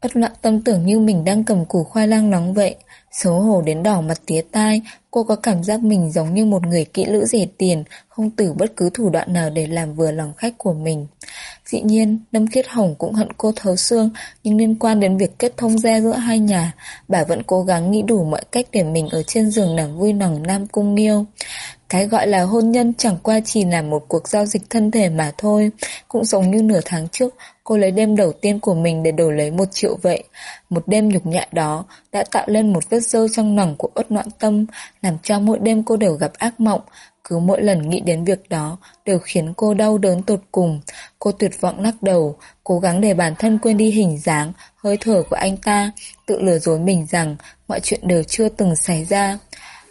Ất loạn tâm tưởng như mình đang cầm củ khoai lang nóng vậy. Xấu hổ đến đỏ mặt tía tai, cô có cảm giác mình giống như một người kỹ lữ rẻ tiền, không tử bất cứ thủ đoạn nào để làm vừa lòng khách của mình. Dĩ nhiên, Lâm Khiết Hồng cũng hận cô thấu xương, nhưng liên quan đến việc kết thông gia giữa hai nhà, bà vẫn cố gắng nghĩ đủ mọi cách để mình ở trên giường nàng vui lòng Nam Cung Nghiêu. Cái gọi là hôn nhân chẳng qua chỉ là một cuộc giao dịch thân thể mà thôi. Cũng giống như nửa tháng trước, cô lấy đêm đầu tiên của mình để đổi lấy một triệu vậy. Một đêm nhục nhã đó đã tạo lên một vết sâu trong lòng của ớt noạn tâm, làm cho mỗi đêm cô đều gặp ác mộng. Cứ mỗi lần nghĩ đến việc đó đều khiến cô đau đớn tột cùng. Cô tuyệt vọng lắc đầu, cố gắng để bản thân quên đi hình dáng, hơi thở của anh ta, tự lừa dối mình rằng mọi chuyện đều chưa từng xảy ra.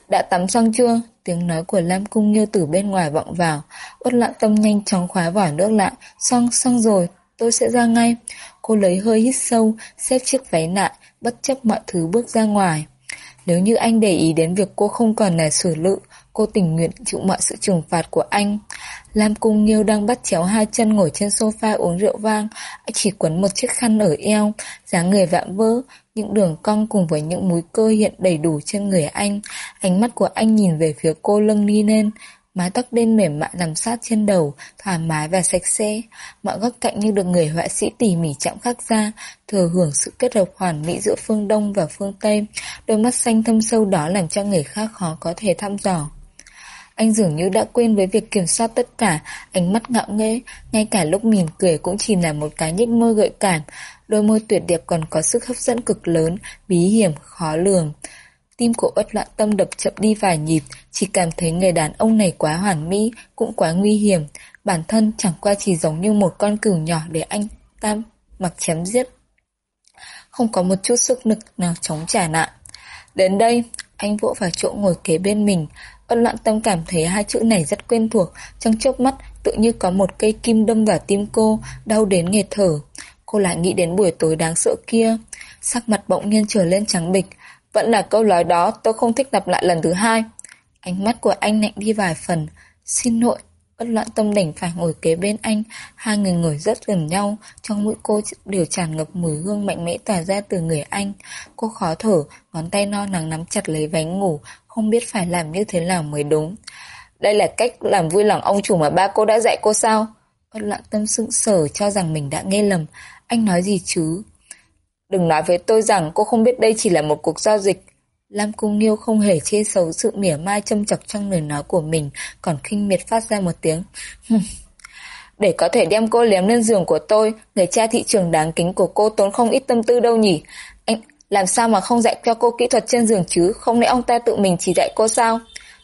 Đã tắm xong chưa? Tiếng nói của Lam Cung Như từ bên ngoài vọng vào. Uất lặng tâm nhanh chóng khóa vỏ nước lại. Xong, xong rồi tôi sẽ ra ngay. Cô lấy hơi hít sâu, xếp chiếc váy lại, bất chấp mọi thứ bước ra ngoài. Nếu như anh để ý đến việc cô không còn là xử lự, cô tình nguyện chịu mọi sự trừng phạt của anh. Lam Cung nhiêu đang bắt chéo hai chân ngồi trên sofa uống rượu vang, anh chỉ quấn một chiếc khăn ở eo, dáng người vạm vỡ, những đường cong cùng với những múi cơ hiện đầy đủ trên người anh. Ánh mắt của anh nhìn về phía cô lưng đi lên, mái tóc đen mềm mại nằm sát trên đầu, thoải mái và sạch sẽ. Mọi góc cạnh như được người họa sĩ tỉ mỉ chạm khắc ra, thừa hưởng sự kết hợp hoàn mỹ giữa phương Đông và phương Tây. Đôi mắt xanh thâm sâu đó làm cho người khác khó có thể thăm dò. Anh dường như đã quên với việc kiểm soát tất cả, ánh mắt ngạo nghễ, ngay cả lúc mỉm cười cũng chỉ là một cái nhếch môi gợi cảm. Đôi môi tuyệt đẹp còn có sức hấp dẫn cực lớn, bí hiểm, khó lường. Tim của Uất Loạn Tâm đập chậm đi vài nhịp, chỉ cảm thấy người đàn ông này quá hoàn mỹ, cũng quá nguy hiểm. Bản thân chẳng qua chỉ giống như một con cừu nhỏ để anh tam mặc chém giết. Không có một chút sức lực nào chống trả nạn. Đến đây, anh vỗ vào chỗ ngồi kế bên mình. Ân loạn tâm cảm thấy hai chữ này rất quen thuộc, trong chớp mắt tự như có một cây kim đâm vào tim cô, đau đến nghẹt thở. Cô lại nghĩ đến buổi tối đáng sợ kia. Sắc mặt bỗng nhiên trở lên trắng bịch. Vẫn là câu nói đó tôi không thích lặp lại lần thứ hai. Ánh mắt của anh lạnh đi vài phần. Xin lỗi, bất loạn tâm đỉnh phải ngồi kế bên anh. Hai người ngồi rất gần nhau. Trong mũi cô đều tràn ngập mùi hương mạnh mẽ tỏa ra từ người anh. Cô khó thở, ngón tay no nắng nắm chặt lấy váy ngủ. Không biết phải làm như thế nào mới đúng. Đây là cách làm vui lòng ông chủ mà ba cô đã dạy cô sao? Bất loạn tâm sững sờ cho rằng mình đã nghe lầm. Anh nói gì chứ? Đừng nói với tôi rằng cô không biết đây chỉ là một cuộc giao dịch. Lam Cung Nghiêu không hề chê xấu sự mỉa mai châm chọc trong lời nói của mình, còn khinh miệt phát ra một tiếng. Để có thể đem cô liếm lên giường của tôi, người cha thị trường đáng kính của cô tốn không ít tâm tư đâu nhỉ. Anh làm sao mà không dạy cho cô kỹ thuật trên giường chứ, không lẽ ông ta tự mình chỉ dạy cô sao?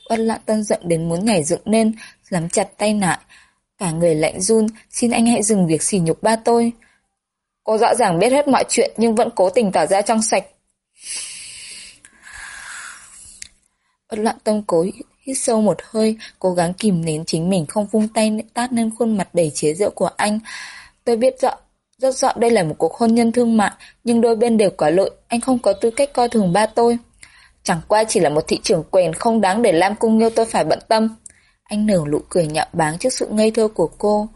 Uất lạ tân giận đến muốn nhảy dựng lên, nắm chặt tay lại. Cả người lạnh run, xin anh hãy dừng việc sỉ nhục ba tôi. Cô rõ ràng biết hết mọi chuyện nhưng vẫn cố tình tỏ ra trong sạch. Bất loạn tâm cố hít sâu một hơi, cố gắng kìm nén chính mình không vung tay tát lên khuôn mặt đầy chế giễu của anh. Tôi biết rõ, rất rõ đây là một cuộc hôn nhân thương mại, nhưng đôi bên đều có lỗi, anh không có tư cách coi thường ba tôi. Chẳng qua chỉ là một thị trường quyền không đáng để Lam Cung Nghiêu tôi phải bận tâm. Anh nở nụ cười nhạo báng trước sự ngây thơ của cô.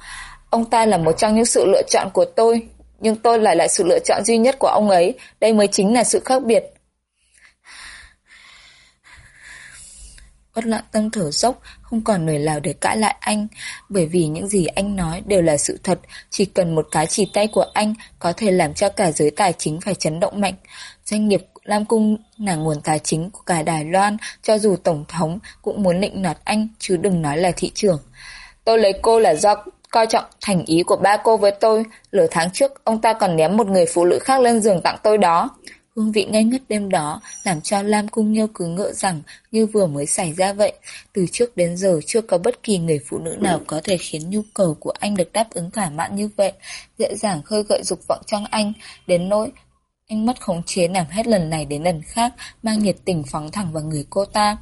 Ông ta là một trong những sự lựa chọn của tôi, nhưng tôi lại là sự lựa chọn duy nhất của ông ấy, đây mới chính là sự khác biệt. Bất loạn tâm thở dốc, không còn người nào để cãi lại anh, bởi vì những gì anh nói đều là sự thật, chỉ cần một cái chỉ tay của anh có thể làm cho cả giới tài chính phải chấn động mạnh. Doanh nghiệp Lam Cung là nguồn tài chính của cả Đài Loan, cho dù Tổng thống cũng muốn định nọt anh, chứ đừng nói là thị trường. Tôi lấy cô là do coi trọng thành ý của ba cô với tôi. Lửa tháng trước, ông ta còn ném một người phụ nữ khác lên giường tặng tôi đó. Hương vị ngây ngất đêm đó làm cho Lam Cung Nhiêu cứ ngỡ rằng như vừa mới xảy ra vậy. Từ trước đến giờ chưa có bất kỳ người phụ nữ nào có thể khiến nhu cầu của anh được đáp ứng thỏa mãn như vậy. Dễ dàng khơi gợi dục vọng trong anh, đến nỗi anh mất khống chế làm hết lần này đến lần khác, mang nhiệt tình phóng thẳng vào người cô ta.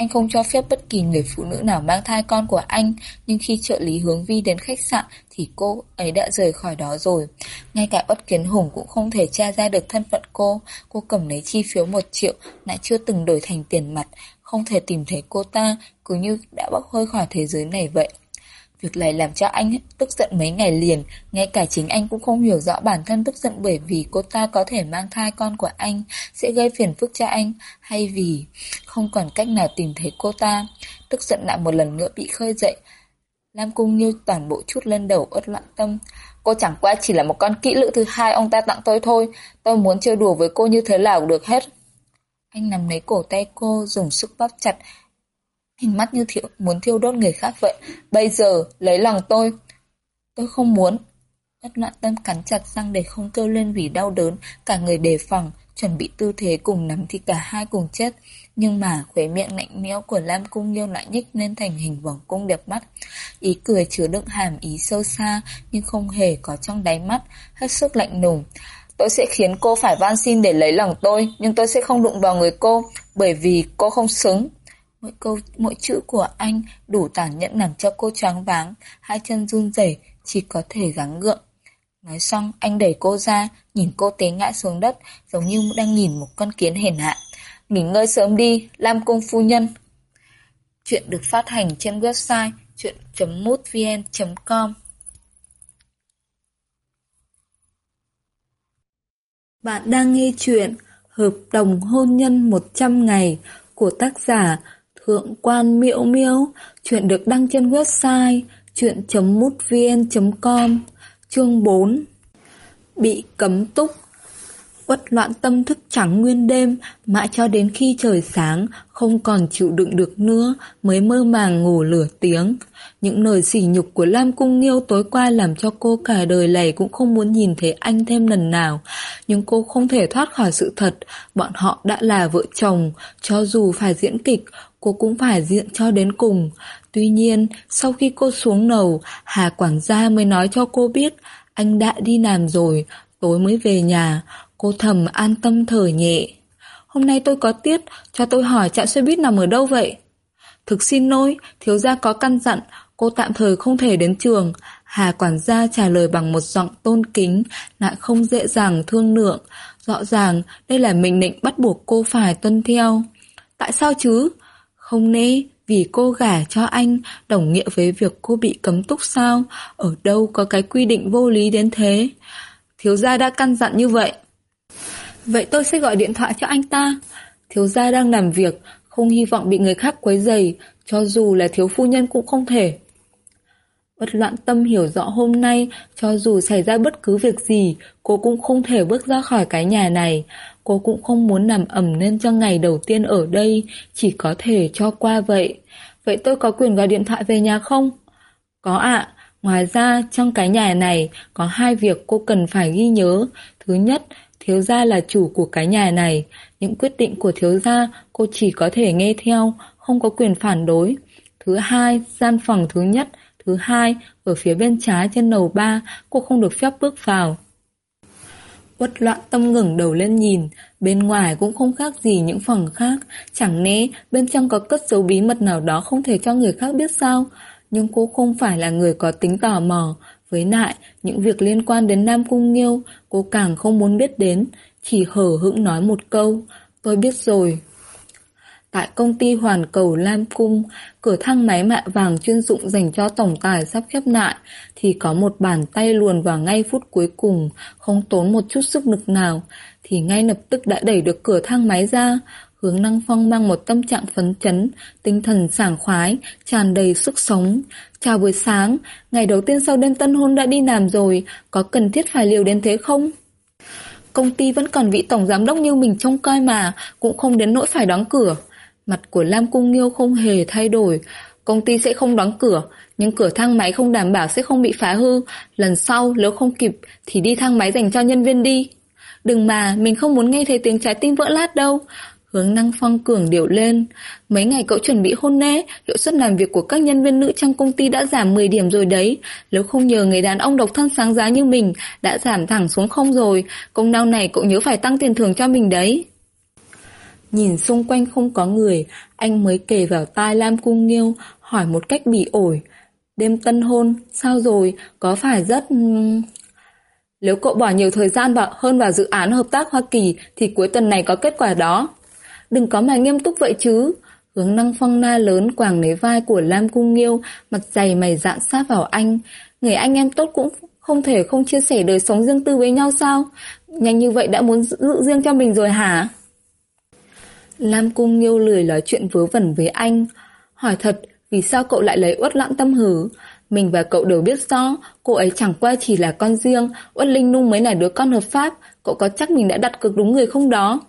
Anh không cho phép bất kỳ người phụ nữ nào mang thai con của anh, nhưng khi trợ lý hướng vi đến khách sạn thì cô ấy đã rời khỏi đó rồi. Ngay cả bất kiến hùng cũng không thể tra ra được thân phận cô. Cô cầm lấy chi phiếu một triệu, lại chưa từng đổi thành tiền mặt, không thể tìm thấy cô ta, cứ như đã bốc hơi khỏi thế giới này vậy. Việc này làm cho anh tức giận mấy ngày liền, ngay cả chính anh cũng không hiểu rõ bản thân tức giận bởi vì cô ta có thể mang thai con của anh, sẽ gây phiền phức cho anh, hay vì không còn cách nào tìm thấy cô ta. Tức giận lại một lần nữa bị khơi dậy. Lam Cung như toàn bộ chút lên đầu ớt loạn tâm. Cô chẳng qua chỉ là một con kỹ lự thứ hai ông ta tặng tôi thôi, tôi muốn chơi đùa với cô như thế nào được hết. Anh nắm lấy cổ tay cô, dùng sức bóp chặt, Hình mắt như thiệu muốn thiêu đốt người khác vậy. Bây giờ, lấy lòng tôi. Tôi không muốn. Bất loạn tâm cắn chặt răng để không kêu lên vì đau đớn. Cả người đề phòng, chuẩn bị tư thế cùng nắm thì cả hai cùng chết. Nhưng mà khuế miệng lạnh lẽo của Lam Cung Nghiêu lại nhích lên thành hình vòng cung đẹp mắt. Ý cười chứa đựng hàm ý sâu xa nhưng không hề có trong đáy mắt, hết sức lạnh lùng. Tôi sẽ khiến cô phải van xin để lấy lòng tôi, nhưng tôi sẽ không đụng vào người cô, bởi vì cô không xứng. Mỗi câu, mỗi chữ của anh đủ tàn nhẫn làm cho cô choáng váng, hai chân run rẩy, chỉ có thể gắng gượng. Nói xong, anh đẩy cô ra, nhìn cô té ngã xuống đất, giống như đang nhìn một con kiến hèn hạ. Nghỉ ngơi sớm đi, Lam Cung Phu Nhân. Chuyện được phát hành trên website chuyện.mútvn.com Bạn đang nghe chuyện Hợp đồng hôn nhân 100 ngày của tác giả Thượng quan Miễu Miễu. Chuyện được đăng trên website chuyện.mútvn.com Chương 4 Bị cấm túc. Uất loạn tâm thức trắng nguyên đêm, mãi cho đến khi trời sáng, không còn chịu đựng được nữa, mới mơ màng ngủ lửa tiếng. Những lời sỉ nhục của Lam Cung Nghiêu tối qua làm cho cô cả đời này cũng không muốn nhìn thấy anh thêm lần nào. Nhưng cô không thể thoát khỏi sự thật, bọn họ đã là vợ chồng, cho dù phải diễn kịch, cô cũng phải diễn cho đến cùng. Tuy nhiên, sau khi cô xuống nầu, Hà quản gia mới nói cho cô biết anh đã đi làm rồi, tối mới về nhà. Cô thầm an tâm thở nhẹ. Hôm nay tôi có tiết, cho tôi hỏi trạm xe buýt nằm ở đâu vậy? Thực xin lỗi, thiếu gia có căn dặn, cô tạm thời không thể đến trường. Hà quản gia trả lời bằng một giọng tôn kính, lại không dễ dàng thương lượng. Rõ ràng, đây là mệnh lệnh bắt buộc cô phải tuân theo. Tại sao chứ? Không nế, vì cô gả cho anh, đồng nghĩa với việc cô bị cấm túc sao? Ở đâu có cái quy định vô lý đến thế? Thiếu gia đã căn dặn như vậy. Vậy tôi sẽ gọi điện thoại cho anh ta. Thiếu gia đang làm việc, không hy vọng bị người khác quấy rầy, cho dù là thiếu phu nhân cũng không thể. Bất loạn tâm hiểu rõ hôm nay, cho dù xảy ra bất cứ việc gì, cô cũng không thể bước ra khỏi cái nhà này. Cô cũng không muốn nằm ẩm nên cho ngày đầu tiên ở đây, chỉ có thể cho qua vậy. Vậy tôi có quyền gọi điện thoại về nhà không? Có ạ, ngoài ra trong cái nhà này có hai việc cô cần phải ghi nhớ. Thứ nhất, thiếu gia là chủ của cái nhà này. Những quyết định của thiếu gia cô chỉ có thể nghe theo, không có quyền phản đối. Thứ hai, gian phòng thứ nhất, thứ hai, ở phía bên trái trên lầu ba, cô không được phép bước vào. Uất loạn tâm ngừng đầu lên nhìn, bên ngoài cũng không khác gì những phòng khác, chẳng lẽ bên trong có cất dấu bí mật nào đó không thể cho người khác biết sao? Nhưng cô không phải là người có tính tò mò, với lại những việc liên quan đến Nam Cung Nghiêu, cô càng không muốn biết đến, chỉ hở hững nói một câu, tôi biết rồi. Tại công ty Hoàn Cầu Lam Cung, cửa thang máy mạ vàng chuyên dụng dành cho tổng tài sắp khép lại, thì có một bàn tay luồn vào ngay phút cuối cùng, không tốn một chút sức lực nào, thì ngay lập tức đã đẩy được cửa thang máy ra. Hướng Năng Phong mang một tâm trạng phấn chấn, tinh thần sảng khoái, tràn đầy sức sống. Chào buổi sáng, ngày đầu tiên sau đêm tân hôn đã đi làm rồi, có cần thiết phải liều đến thế không? Công ty vẫn còn vị tổng giám đốc như mình trông coi mà, cũng không đến nỗi phải đóng cửa. Mặt của Lam Cung Nghiêu không hề thay đổi. Công ty sẽ không đóng cửa, nhưng cửa thang máy không đảm bảo sẽ không bị phá hư. Lần sau, nếu không kịp, thì đi thang máy dành cho nhân viên đi. Đừng mà, mình không muốn nghe thấy tiếng trái tim vỡ lát đâu. Hướng năng phong cường điệu lên. Mấy ngày cậu chuẩn bị hôn lễ, hiệu suất làm việc của các nhân viên nữ trong công ty đã giảm 10 điểm rồi đấy. Nếu không nhờ người đàn ông độc thân sáng giá như mình, đã giảm thẳng xuống không rồi. Công đau này cậu nhớ phải tăng tiền thưởng cho mình đấy. Nhìn xung quanh không có người, anh mới kề vào tai Lam Cung Nghiêu, hỏi một cách bị ổi. Đêm tân hôn, sao rồi, có phải rất... Ừ, nếu cậu bỏ nhiều thời gian vào hơn vào dự án hợp tác Hoa Kỳ thì cuối tuần này có kết quả đó. Đừng có mà nghiêm túc vậy chứ. Hướng năng phong na lớn quàng lấy vai của Lam Cung Nghiêu, mặt dày mày dạn sát vào anh. Người anh em tốt cũng không thể không chia sẻ đời sống riêng tư với nhau sao? Nhanh như vậy đã muốn giữ riêng cho mình rồi hả? Lam Cung Nghiêu lười nói chuyện vớ vẩn với anh. Hỏi thật, vì sao cậu lại lấy uất lãng tâm hử? Mình và cậu đều biết rõ, cô ấy chẳng qua chỉ là con riêng, uất linh nung mới là đứa con hợp pháp, cậu có chắc mình đã đặt cực đúng người không đó?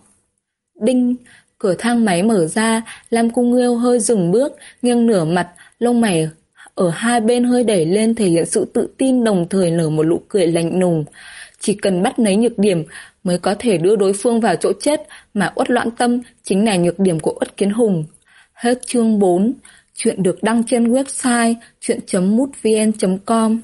Đinh, cửa thang máy mở ra, Lam Cung Nghiêu hơi dừng bước, nghiêng nửa mặt, lông mày ở hai bên hơi đẩy lên thể hiện sự tự tin đồng thời nở một nụ cười lạnh nùng. Chỉ cần bắt lấy nhược điểm mới có thể đưa đối phương vào chỗ chết mà uất loạn tâm chính là nhược điểm của uất kiến hùng. Hết chương 4, chuyện được đăng trên website chuyện.mútvn.com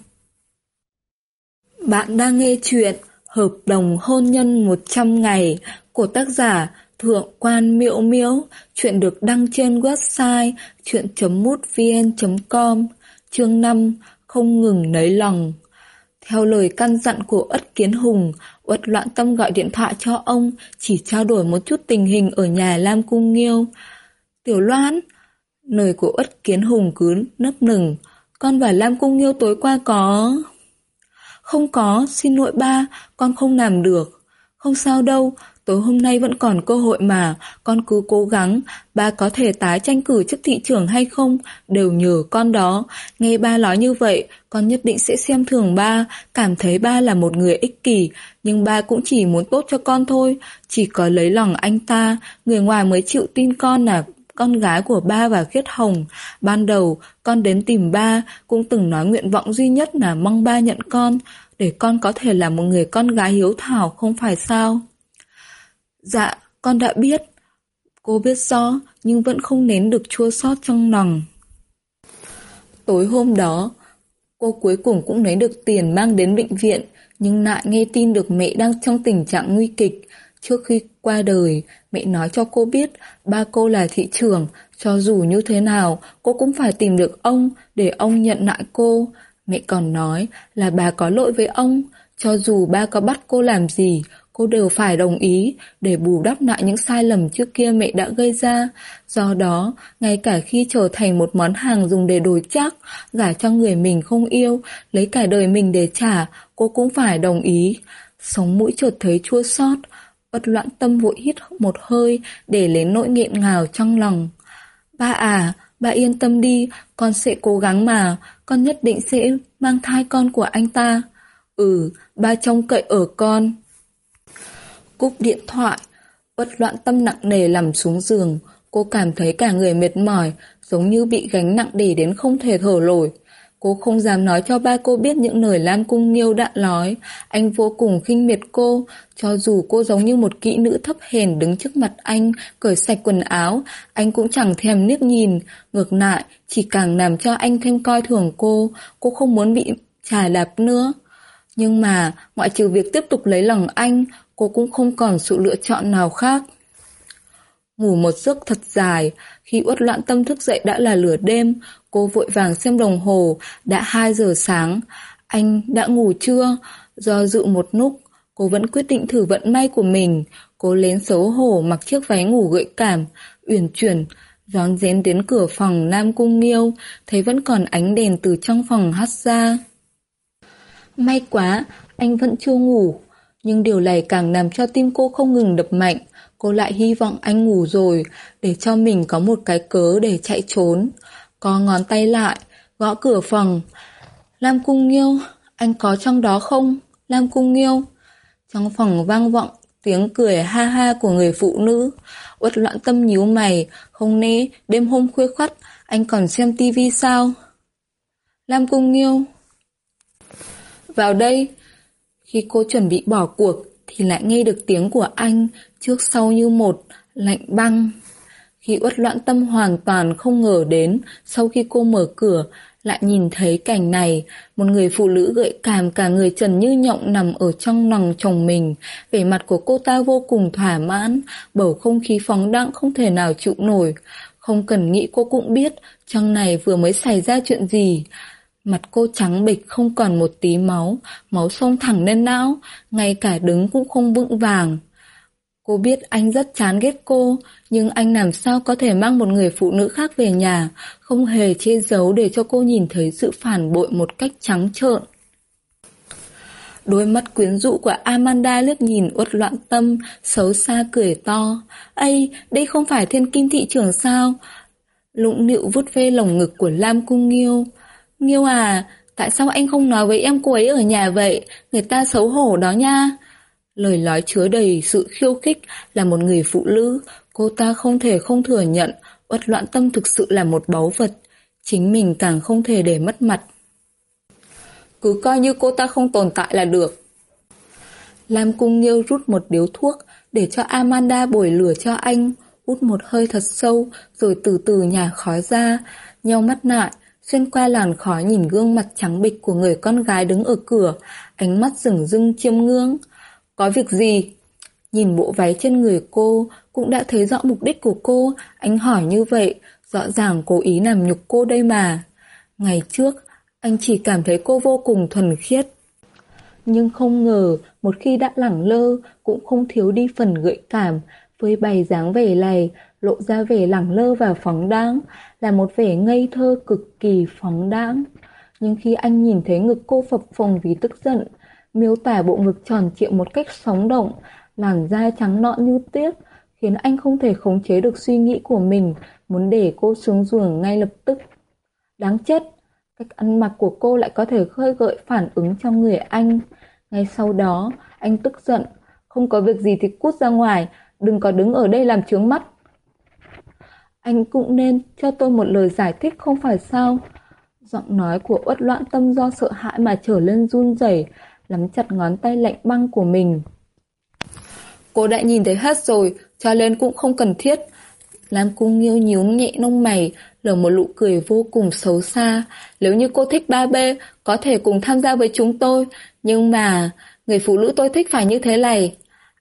Bạn đang nghe chuyện Hợp đồng hôn nhân 100 ngày của tác giả Thượng quan Miễu Miễu, chuyện được đăng trên website chuyện.mútvn.com, chương 5, không ngừng nấy lòng. Theo lời căn dặn của ất Kiến Hùng, Uất Loạn Tâm gọi điện thoại cho ông, chỉ trao đổi một chút tình hình ở nhà Lam Cung Nghiêu. Tiểu Loan, lời của Uất Kiến Hùng cứ nấp nừng, con và Lam Cung Nghiêu tối qua có... Không có, xin lỗi ba, con không làm được. Không sao đâu, tối hôm nay vẫn còn cơ hội mà, con cứ cố gắng, ba có thể tái tranh cử chức thị trưởng hay không, đều nhờ con đó. Nghe ba nói như vậy, con nhất định sẽ xem thường ba, cảm thấy ba là một người ích kỷ, nhưng ba cũng chỉ muốn tốt cho con thôi, chỉ có lấy lòng anh ta, người ngoài mới chịu tin con là con gái của ba và Khiết Hồng. Ban đầu, con đến tìm ba, cũng từng nói nguyện vọng duy nhất là mong ba nhận con, để con có thể là một người con gái hiếu thảo không phải sao? Dạ, con đã biết. Cô biết rõ, nhưng vẫn không nén được chua xót trong lòng. Tối hôm đó, cô cuối cùng cũng lấy được tiền mang đến bệnh viện, nhưng lại nghe tin được mẹ đang trong tình trạng nguy kịch. Trước khi qua đời, mẹ nói cho cô biết ba cô là thị trưởng, cho dù như thế nào, cô cũng phải tìm được ông để ông nhận lại cô. Mẹ còn nói là bà có lỗi với ông, cho dù ba có bắt cô làm gì, cô đều phải đồng ý để bù đắp lại những sai lầm trước kia mẹ đã gây ra. Do đó, ngay cả khi trở thành một món hàng dùng để đổi chắc, gả cho người mình không yêu, lấy cả đời mình để trả, cô cũng phải đồng ý. Sống mũi chợt thấy chua xót, bất loạn tâm vội hít một hơi để lấy nỗi nghẹn ngào trong lòng. Ba à, ba yên tâm đi, con sẽ cố gắng mà, con nhất định sẽ mang thai con của anh ta. Ừ, ba trông cậy ở con. Cúp điện thoại, bất loạn tâm nặng nề nằm xuống giường, cô cảm thấy cả người mệt mỏi, giống như bị gánh nặng để đến không thể thở nổi. Cô không dám nói cho ba cô biết những lời Lam Cung Nghiêu đã nói. Anh vô cùng khinh miệt cô, cho dù cô giống như một kỹ nữ thấp hèn đứng trước mặt anh, cởi sạch quần áo, anh cũng chẳng thèm liếc nhìn. Ngược lại, chỉ càng làm cho anh thêm coi thường cô, cô không muốn bị trà đạp nữa. Nhưng mà, ngoại trừ việc tiếp tục lấy lòng anh, cô cũng không còn sự lựa chọn nào khác. Ngủ một giấc thật dài, khi uất loạn tâm thức dậy đã là lửa đêm, cô vội vàng xem đồng hồ, đã 2 giờ sáng. Anh đã ngủ chưa? Do dự một lúc, cô vẫn quyết định thử vận may của mình. Cô lén xấu hổ mặc chiếc váy ngủ gợi cảm, uyển chuyển, rón rén đến cửa phòng Nam Cung Nghiêu, thấy vẫn còn ánh đèn từ trong phòng hắt ra. May quá, anh vẫn chưa ngủ, nhưng điều này càng làm cho tim cô không ngừng đập mạnh. Cô lại hy vọng anh ngủ rồi, để cho mình có một cái cớ để chạy trốn. Có ngón tay lại, gõ cửa phòng. Lam Cung Nghiêu, anh có trong đó không? Lam Cung Nghiêu. Trong phòng vang vọng tiếng cười ha ha của người phụ nữ. Uất loạn tâm nhíu mày, không nế, đêm hôm khuya khoắt, anh còn xem tivi sao? Lam Cung Nghiêu. Vào đây. Khi cô chuẩn bị bỏ cuộc, thì lại nghe được tiếng của anh, trước sau như một, lạnh băng. Khi uất loạn tâm hoàn toàn không ngờ đến, sau khi cô mở cửa, lại nhìn thấy cảnh này, một người phụ nữ gợi cảm cả người trần như nhộng nằm ở trong lòng chồng mình. Vẻ mặt của cô ta vô cùng thỏa mãn, bầu không khí phóng đẳng không thể nào chịu nổi. Không cần nghĩ cô cũng biết, trong này vừa mới xảy ra chuyện gì. Mặt cô trắng bịch không còn một tí máu, máu xông thẳng lên não, ngay cả đứng cũng không vững vàng. Cô biết anh rất chán ghét cô, nhưng anh làm sao có thể mang một người phụ nữ khác về nhà, không hề che giấu để cho cô nhìn thấy sự phản bội một cách trắng trợn. Đôi mắt quyến rũ của Amanda liếc nhìn uất loạn tâm, xấu xa cười to. Ây, đây không phải thiên kim thị trường sao? lũng nịu vút ve lồng ngực của Lam Cung Nghiêu. Nghiêu à, tại sao anh không nói với em cô ấy ở nhà vậy? Người ta xấu hổ đó nha. Lời nói chứa đầy sự khiêu khích là một người phụ nữ, cô ta không thể không thừa nhận uất loạn tâm thực sự là một báu vật, chính mình càng không thể để mất mặt. Cứ coi như cô ta không tồn tại là được. Lam Cung Nghiêu rút một điếu thuốc để cho Amanda bồi lửa cho anh, hút một hơi thật sâu rồi từ từ nhả khói ra, nhau mắt lại, xuyên qua làn khói nhìn gương mặt trắng bịch của người con gái đứng ở cửa, ánh mắt rừng rưng chiêm ngưỡng. Có việc gì? Nhìn bộ váy trên người cô, cũng đã thấy rõ mục đích của cô, anh hỏi như vậy, rõ ràng cố ý làm nhục cô đây mà. Ngày trước, anh chỉ cảm thấy cô vô cùng thuần khiết. Nhưng không ngờ, một khi đã lẳng lơ, cũng không thiếu đi phần gợi cảm, với bày dáng vẻ này, lộ ra vẻ lẳng lơ và phóng đáng, là một vẻ ngây thơ cực kỳ phóng đáng. Nhưng khi anh nhìn thấy ngực cô phập phồng vì tức giận, miêu tả bộ ngực tròn trịa một cách sống động, làn da trắng nõn như tuyết, khiến anh không thể khống chế được suy nghĩ của mình, muốn để cô xuống giường ngay lập tức. Đáng chết, cách ăn mặc của cô lại có thể khơi gợi phản ứng trong người anh. Ngay sau đó, anh tức giận, không có việc gì thì cút ra ngoài, đừng có đứng ở đây làm trướng mắt. Anh cũng nên cho tôi một lời giải thích không phải sao? Giọng nói của uất loạn tâm do sợ hãi mà trở lên run rẩy, nắm chặt ngón tay lạnh băng của mình. Cô đã nhìn thấy hết rồi, cho nên cũng không cần thiết. Lam Cung Nghiêu nhíu nhẹ nông mày, lở một nụ cười vô cùng xấu xa. Nếu như cô thích ba b có thể cùng tham gia với chúng tôi. Nhưng mà, người phụ nữ tôi thích phải như thế này.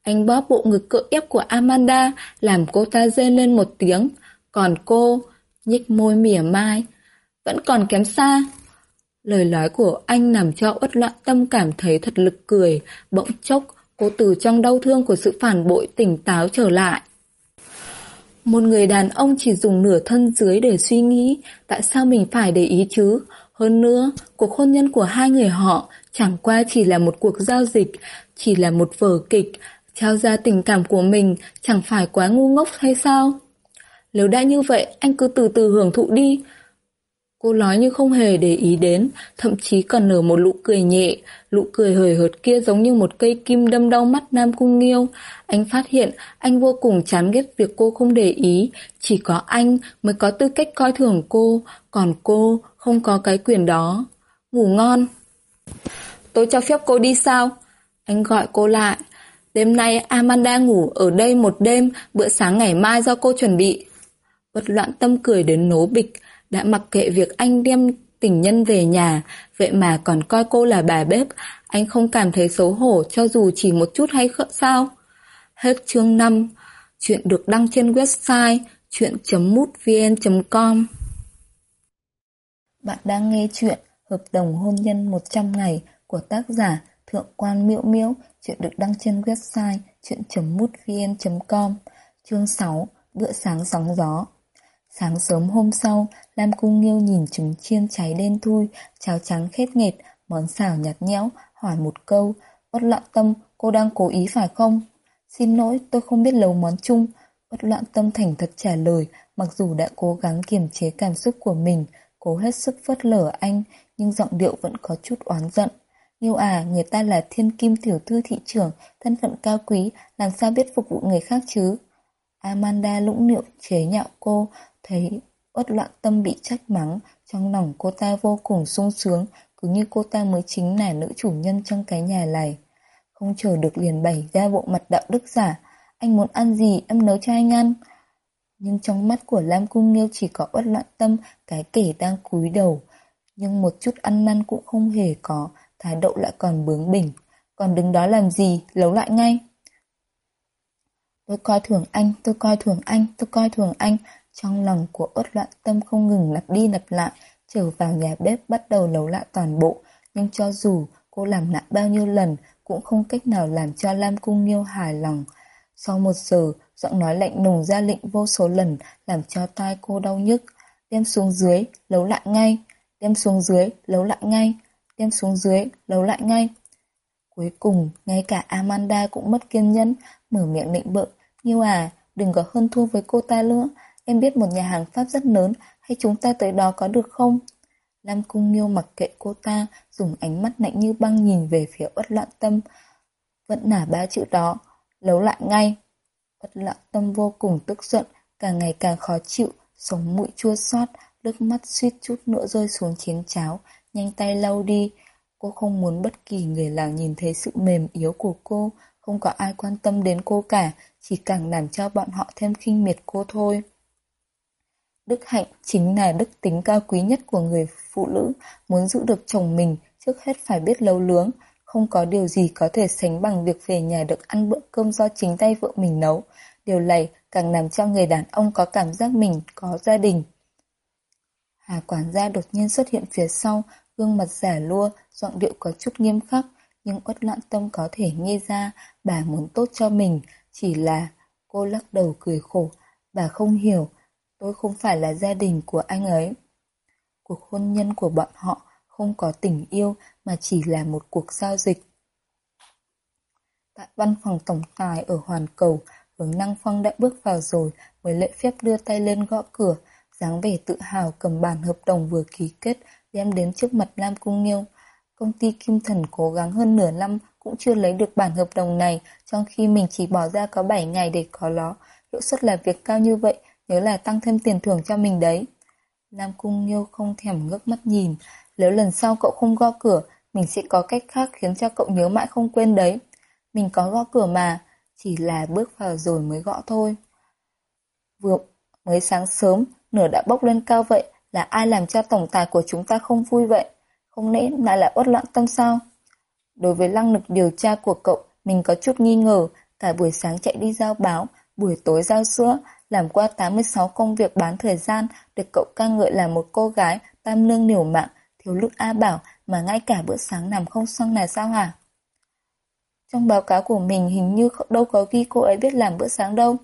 Anh bóp bộ ngực cỡ ép của Amanda, làm cô ta rên lên một tiếng. Còn cô, nhích môi mỉa mai, vẫn còn kém xa. Lời nói của anh làm cho uất loạn tâm cảm thấy thật lực cười, bỗng chốc, cô từ trong đau thương của sự phản bội tỉnh táo trở lại. Một người đàn ông chỉ dùng nửa thân dưới để suy nghĩ tại sao mình phải để ý chứ. Hơn nữa, cuộc hôn nhân của hai người họ chẳng qua chỉ là một cuộc giao dịch, chỉ là một vở kịch, trao ra tình cảm của mình chẳng phải quá ngu ngốc hay sao? Nếu đã như vậy, anh cứ từ từ hưởng thụ đi, Cô nói như không hề để ý đến, thậm chí còn nở một nụ cười nhẹ, nụ cười hời hợt kia giống như một cây kim đâm đau mắt Nam Cung Nghiêu. Anh phát hiện anh vô cùng chán ghét việc cô không để ý, chỉ có anh mới có tư cách coi thường cô, còn cô không có cái quyền đó. Ngủ ngon. Tôi cho phép cô đi sao? Anh gọi cô lại. Đêm nay Amanda ngủ ở đây một đêm, bữa sáng ngày mai do cô chuẩn bị. Bất loạn tâm cười đến nố bịch, đã mặc kệ việc anh đem tình nhân về nhà, vậy mà còn coi cô là bà bếp, anh không cảm thấy xấu hổ cho dù chỉ một chút hay khỡ sao? Hết chương 5, chuyện được đăng trên website chuyện.mútvn.com Bạn đang nghe chuyện Hợp đồng hôn nhân 100 ngày của tác giả Thượng quan Miễu Miễu, chuyện được đăng trên website chuyện.mútvn.com Chương 6, bữa sáng sóng gió Sáng sớm hôm sau, Lam Cung Nghiêu nhìn trứng chiên cháy đen thui, cháo trắng khét nghệt, món xào nhạt nhẽo, hỏi một câu. Bất loạn tâm, cô đang cố ý phải không? Xin lỗi, tôi không biết nấu món chung. Bất loạn tâm thành thật trả lời, mặc dù đã cố gắng kiềm chế cảm xúc của mình, cố hết sức phớt lở anh, nhưng giọng điệu vẫn có chút oán giận. Nghiêu à, người ta là thiên kim tiểu thư thị trưởng, thân phận cao quý, làm sao biết phục vụ người khác chứ? Amanda lũng niệu chế nhạo cô, Thấy uất loạn tâm bị trách mắng, trong lòng cô ta vô cùng sung sướng, cứ như cô ta mới chính là nữ chủ nhân trong cái nhà này. Không chờ được liền bày ra bộ mặt đạo đức giả, anh muốn ăn gì em nấu cho anh ăn. Nhưng trong mắt của Lam Cung Nghiêu chỉ có uất loạn tâm, cái kể đang cúi đầu. Nhưng một chút ăn năn cũng không hề có, thái độ lại còn bướng bỉnh. Còn đứng đó làm gì, lấu lại ngay. Tôi coi thường anh, tôi coi thường anh, tôi coi thường anh, trong lòng của uất loạn tâm không ngừng lặp đi lặp lại, trở vào nhà bếp bắt đầu lấu lại toàn bộ. Nhưng cho dù cô làm lại bao nhiêu lần, cũng không cách nào làm cho Lam Cung Nghiêu hài lòng. Sau một giờ, giọng nói lạnh nùng ra lệnh vô số lần, làm cho tai cô đau nhức. Đem xuống dưới, lấu lại ngay. Đem xuống dưới, lấu lại ngay. Đem xuống dưới, nấu lại ngay. Cuối cùng, ngay cả Amanda cũng mất kiên nhẫn, mở miệng nịnh bợ. nhiêu à, đừng có hơn thua với cô ta nữa. Em biết một nhà hàng Pháp rất lớn, hay chúng ta tới đó có được không? Lam Cung nhiêu mặc kệ cô ta, dùng ánh mắt lạnh như băng nhìn về phía Uất Loạn Tâm. Vẫn nả ba chữ đó, lấu lại ngay. Uất Loạn Tâm vô cùng tức giận, càng ngày càng khó chịu, sống mũi chua xót, nước mắt suýt chút nữa rơi xuống chén cháo, nhanh tay lau đi. Cô không muốn bất kỳ người nào nhìn thấy sự mềm yếu của cô, không có ai quan tâm đến cô cả, chỉ càng làm cho bọn họ thêm khinh miệt cô thôi. Đức hạnh chính là đức tính cao quý nhất của người phụ nữ, muốn giữ được chồng mình, trước hết phải biết lâu lướng, không có điều gì có thể sánh bằng việc về nhà được ăn bữa cơm do chính tay vợ mình nấu. Điều này càng làm cho người đàn ông có cảm giác mình có gia đình. Hà quản gia đột nhiên xuất hiện phía sau, gương mặt giả lua, giọng điệu có chút nghiêm khắc, Nhưng uất loạn tâm có thể nghe ra bà muốn tốt cho mình, chỉ là cô lắc đầu cười khổ. Bà không hiểu, tôi không phải là gia đình của anh ấy. Cuộc hôn nhân của bọn họ không có tình yêu mà chỉ là một cuộc giao dịch. Tại văn phòng tổng tài ở Hoàn Cầu, hướng Năng Phong đã bước vào rồi với lễ phép đưa tay lên gõ cửa, dáng vẻ tự hào cầm bản hợp đồng vừa ký kết đem đến trước mặt Lam Cung Nghiêu. Công ty Kim Thần cố gắng hơn nửa năm cũng chưa lấy được bản hợp đồng này, trong khi mình chỉ bỏ ra có 7 ngày để có nó. Hiệu suất là việc cao như vậy, nhớ là tăng thêm tiền thưởng cho mình đấy. Lam Cung Nghiêu không thèm ngước mắt nhìn, nếu lần sau cậu không gõ cửa, mình sẽ có cách khác khiến cho cậu nhớ mãi không quên đấy. Mình có gõ cửa mà, chỉ là bước vào rồi mới gõ thôi. Vừa mới sáng sớm, nửa đã bốc lên cao vậy, là ai làm cho tổng tài của chúng ta không vui vậy? Không lẽ lại là uất loạn tâm sao? Đối với năng lực điều tra của cậu, mình có chút nghi ngờ, cả buổi sáng chạy đi giao báo, buổi tối giao sữa, làm qua 86 công việc bán thời gian, được cậu ca ngợi là một cô gái tam lương liều mạng, thiếu lúc A bảo mà ngay cả bữa sáng nằm không xong là sao hả? Trong báo cáo của mình hình như đâu có ghi cô ấy biết làm bữa sáng đâu.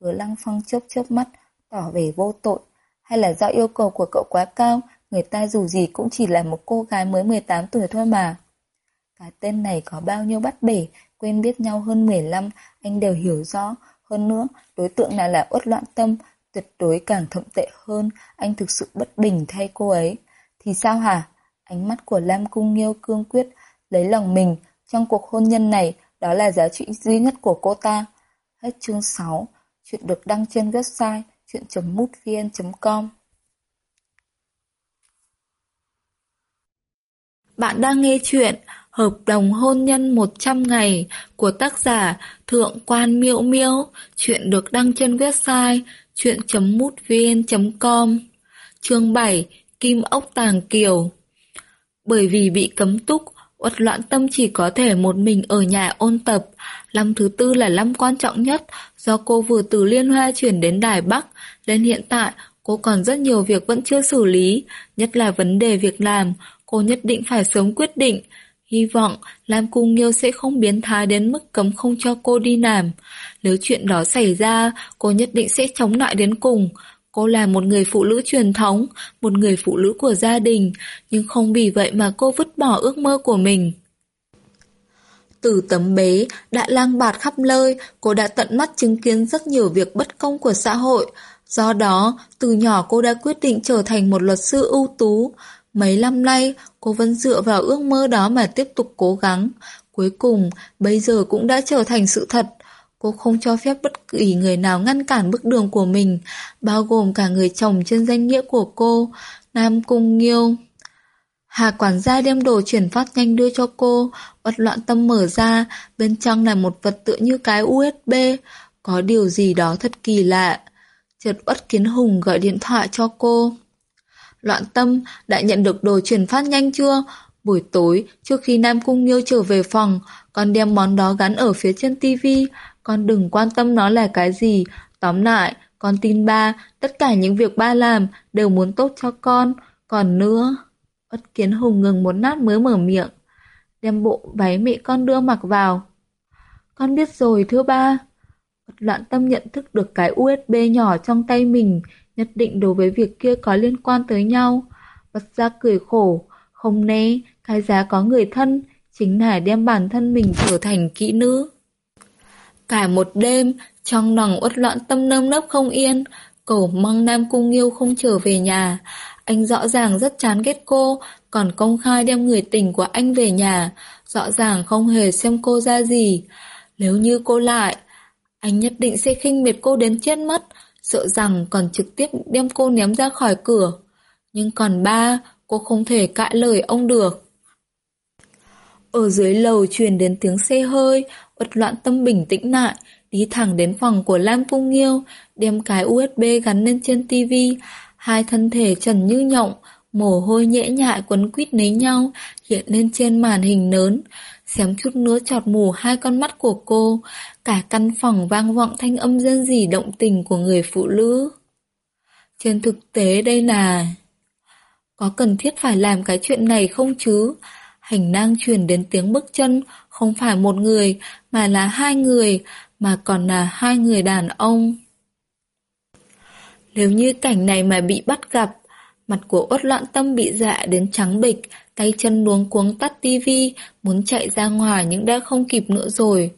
Hứa Lăng Phong chớp chớp mắt, tỏ vẻ vô tội. Hay là do yêu cầu của cậu quá cao, người ta dù gì cũng chỉ là một cô gái mới 18 tuổi thôi mà. Cái tên này có bao nhiêu bắt bể, quen biết nhau hơn 15, anh đều hiểu rõ. Hơn nữa, đối tượng này là uất loạn tâm, tuyệt đối càng thậm tệ hơn, anh thực sự bất bình thay cô ấy. Thì sao hả? Ánh mắt của Lam Cung Nghiêu cương quyết, lấy lòng mình, trong cuộc hôn nhân này, đó là giá trị duy nhất của cô ta. Hết chương 6, chuyện được đăng trên website chuyện.mútvn.com Bạn đang nghe chuyện Hợp đồng hôn nhân 100 ngày của tác giả Thượng quan Miễu Miễu. Chuyện được đăng trên website chuyện.mútvn.com Chương 7 Kim ốc tàng kiều. Bởi vì bị cấm túc, Uất loạn tâm chỉ có thể một mình ở nhà ôn tập. Năm thứ tư là năm quan trọng nhất, do cô vừa từ Liên Hoa chuyển đến Đài Bắc, đến hiện tại cô còn rất nhiều việc vẫn chưa xử lý, nhất là vấn đề việc làm, cô nhất định phải sớm quyết định. Hy vọng Lam Cung Nghiêu sẽ không biến thái đến mức cấm không cho cô đi làm. Nếu chuyện đó xảy ra, cô nhất định sẽ chống lại đến cùng. Cô là một người phụ nữ truyền thống, một người phụ nữ của gia đình, nhưng không vì vậy mà cô vứt bỏ ước mơ của mình. Từ tấm bế, đã lang bạt khắp nơi, cô đã tận mắt chứng kiến rất nhiều việc bất công của xã hội. Do đó, từ nhỏ cô đã quyết định trở thành một luật sư ưu tú. Mấy năm nay, cô vẫn dựa vào ước mơ đó mà tiếp tục cố gắng. Cuối cùng, bây giờ cũng đã trở thành sự thật. Cô không cho phép bất kỳ người nào ngăn cản bước đường của mình, bao gồm cả người chồng trên danh nghĩa của cô, Nam Cung Nghiêu. Hà quản gia đem đồ chuyển phát nhanh đưa cho cô, bất loạn tâm mở ra, bên trong là một vật tựa như cái USB, có điều gì đó thật kỳ lạ. Chợt bất Kiến Hùng gọi điện thoại cho cô. Loạn tâm, đã nhận được đồ chuyển phát nhanh chưa? Buổi tối, trước khi Nam Cung Nghiêu trở về phòng, còn đem món đó gắn ở phía trên tivi, con đừng quan tâm nó là cái gì. Tóm lại, con tin ba, tất cả những việc ba làm đều muốn tốt cho con. Còn nữa... Ất Kiến Hùng ngừng một nát mới mở miệng. Đem bộ váy mẹ con đưa mặc vào. Con biết rồi thưa ba. Ất loạn tâm nhận thức được cái USB nhỏ trong tay mình, nhất định đối với việc kia có liên quan tới nhau. Bật ra cười khổ, không né, cái giá có người thân, chính là đem bản thân mình trở thành kỹ nữ. Cả một đêm, trong lòng uất loạn tâm nơm nớp không yên, cầu mong Nam Cung Nghiêu không trở về nhà. Anh rõ ràng rất chán ghét cô, còn công khai đem người tình của anh về nhà, rõ ràng không hề xem cô ra gì. Nếu như cô lại, anh nhất định sẽ khinh miệt cô đến chết mất, sợ rằng còn trực tiếp đem cô ném ra khỏi cửa. Nhưng còn ba, cô không thể cãi lời ông được. Ở dưới lầu truyền đến tiếng xe hơi, uất loạn tâm bình tĩnh lại, đi thẳng đến phòng của Lam Cung Nghiêu, đem cái USB gắn lên trên tivi, hai thân thể trần như nhộng, mồ hôi nhễ nhại quấn quýt lấy nhau, hiện lên trên màn hình lớn, xém chút nữa chọt mù hai con mắt của cô, cả căn phòng vang vọng thanh âm dân dỉ động tình của người phụ nữ. Trên thực tế đây là... Có cần thiết phải làm cái chuyện này không chứ? Hành lang truyền đến tiếng bước chân, không phải một người, mà là hai người, mà còn là hai người đàn ông. Nếu như cảnh này mà bị bắt gặp, mặt của uất loạn tâm bị dạ đến trắng bịch, tay chân luống cuống tắt tivi, muốn chạy ra ngoài nhưng đã không kịp nữa rồi.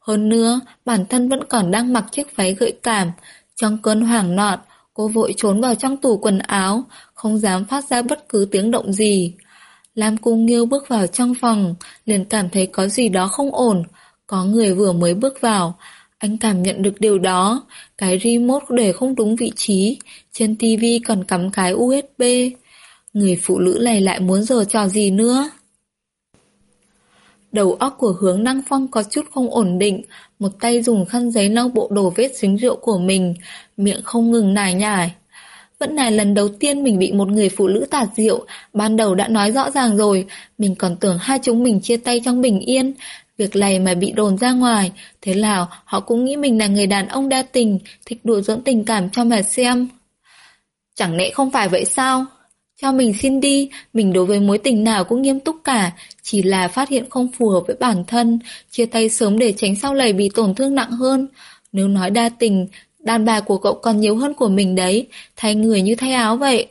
Hơn nữa, bản thân vẫn còn đang mặc chiếc váy gợi cảm. Trong cơn hoảng nọt, cô vội trốn vào trong tủ quần áo, không dám phát ra bất cứ tiếng động gì. Lam Cung Nghiêu bước vào trong phòng, liền cảm thấy có gì đó không ổn. Có người vừa mới bước vào, anh cảm nhận được điều đó. Cái remote để không đúng vị trí, trên tivi còn cắm cái USB. Người phụ nữ này lại muốn giờ trò gì nữa? Đầu óc của hướng năng phong có chút không ổn định, một tay dùng khăn giấy lau bộ đồ vết dính rượu của mình, miệng không ngừng nài nhải. Vẫn là lần đầu tiên mình bị một người phụ nữ tạt rượu, ban đầu đã nói rõ ràng rồi, mình còn tưởng hai chúng mình chia tay trong bình yên. Việc này mà bị đồn ra ngoài, thế nào họ cũng nghĩ mình là người đàn ông đa tình, thích đùa dẫn tình cảm cho mà xem. Chẳng lẽ không phải vậy sao? Cho mình xin đi, mình đối với mối tình nào cũng nghiêm túc cả, chỉ là phát hiện không phù hợp với bản thân, chia tay sớm để tránh sau này bị tổn thương nặng hơn. Nếu nói đa tình, đàn bà của cậu còn nhiều hơn của mình đấy, thay người như thay áo vậy.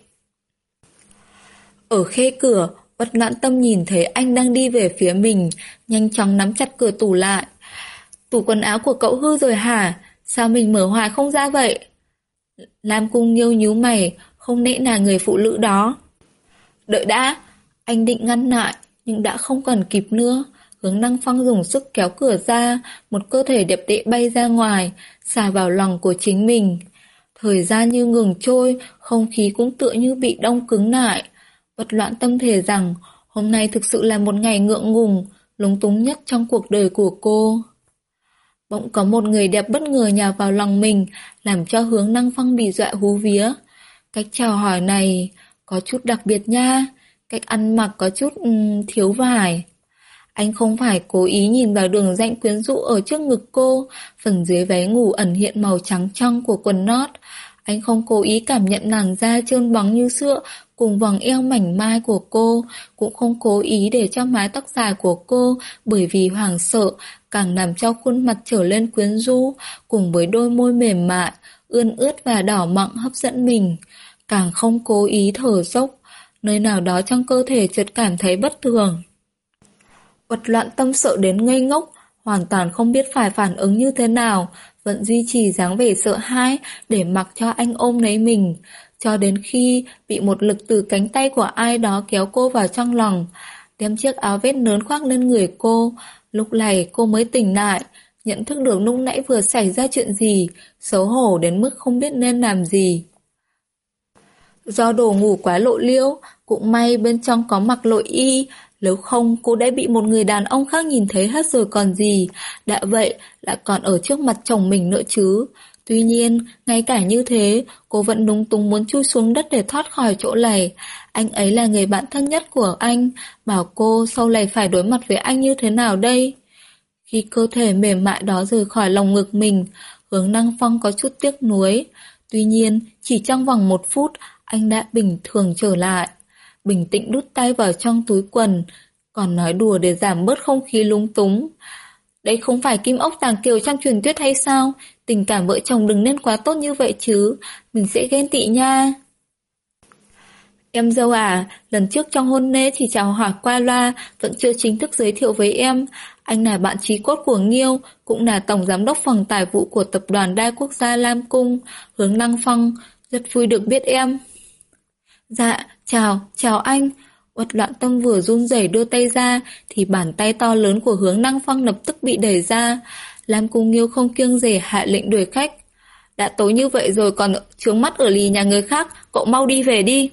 Ở khe cửa, bất noãn tâm nhìn thấy anh đang đi về phía mình, nhanh chóng nắm chặt cửa tủ lại. Tủ quần áo của cậu hư rồi hả? Sao mình mở hoài không ra vậy? Lam cung nhêu nhíu mày, không nễ là người phụ nữ đó. Đợi đã, anh định ngăn lại, nhưng đã không còn kịp nữa. Hướng năng phong dùng sức kéo cửa ra, một cơ thể đẹp đẽ bay ra ngoài, xà vào lòng của chính mình. Thời gian như ngừng trôi, không khí cũng tựa như bị đông cứng lại. Bất loạn tâm thể rằng, hôm nay thực sự là một ngày ngượng ngùng, lúng túng nhất trong cuộc đời của cô. Bỗng có một người đẹp bất ngờ nhào vào lòng mình, làm cho hướng năng phong bị dọa hú vía. Cách chào hỏi này có chút đặc biệt nha, cách ăn mặc có chút um, thiếu vải. Anh không phải cố ý nhìn vào đường rãnh quyến rũ ở trước ngực cô, phần dưới váy ngủ ẩn hiện màu trắng trong của quần nót. Anh không cố ý cảm nhận làn da trơn bóng như sữa cùng vòng eo mảnh mai của cô, cũng không cố ý để cho mái tóc dài của cô bởi vì hoảng sợ càng làm cho khuôn mặt trở lên quyến rũ cùng với đôi môi mềm mại, ươn ướt và đỏ mọng hấp dẫn mình càng không cố ý thở dốc, nơi nào đó trong cơ thể chợt cảm thấy bất thường vật loạn tâm sợ đến ngây ngốc, hoàn toàn không biết phải phản ứng như thế nào, vẫn duy trì dáng vẻ sợ hãi để mặc cho anh ôm lấy mình, cho đến khi bị một lực từ cánh tay của ai đó kéo cô vào trong lòng, đem chiếc áo vết lớn khoác lên người cô. Lúc này cô mới tỉnh lại, nhận thức được lúc nãy vừa xảy ra chuyện gì, xấu hổ đến mức không biết nên làm gì. Do đồ ngủ quá lộ liễu, cũng may bên trong có mặc lội y, nếu không cô đã bị một người đàn ông khác nhìn thấy hết rồi còn gì, đã vậy lại còn ở trước mặt chồng mình nữa chứ. Tuy nhiên, ngay cả như thế, cô vẫn đúng túng muốn chui xuống đất để thoát khỏi chỗ này. Anh ấy là người bạn thân nhất của anh, bảo cô sau này phải đối mặt với anh như thế nào đây? Khi cơ thể mềm mại đó rời khỏi lòng ngực mình, hướng năng phong có chút tiếc nuối. Tuy nhiên, chỉ trong vòng một phút, anh đã bình thường trở lại. Bình tĩnh đút tay vào trong túi quần, còn nói đùa để giảm bớt không khí lúng túng. Đây không phải kim ốc tàng kiều trong truyền thuyết hay sao? Tình cảm vợ chồng đừng nên quá tốt như vậy chứ, mình sẽ ghen tị nha. Em dâu à, lần trước trong hôn lễ chỉ chào hỏi qua loa, vẫn chưa chính thức giới thiệu với em. Anh là bạn trí cốt của Nghiêu, cũng là tổng giám đốc phòng tài vụ của tập đoàn đa quốc gia Lam Cung, hướng Năng Phong. Rất vui được biết em. Dạ, chào, chào anh. Uất loạn tâm vừa run rẩy đưa tay ra, thì bàn tay to lớn của hướng năng phong lập tức bị đẩy ra. Lam Cung Nghiêu không kiêng rể hạ lệnh đuổi khách. Đã tối như vậy rồi còn trướng mắt ở lì nhà người khác, cậu mau đi về đi.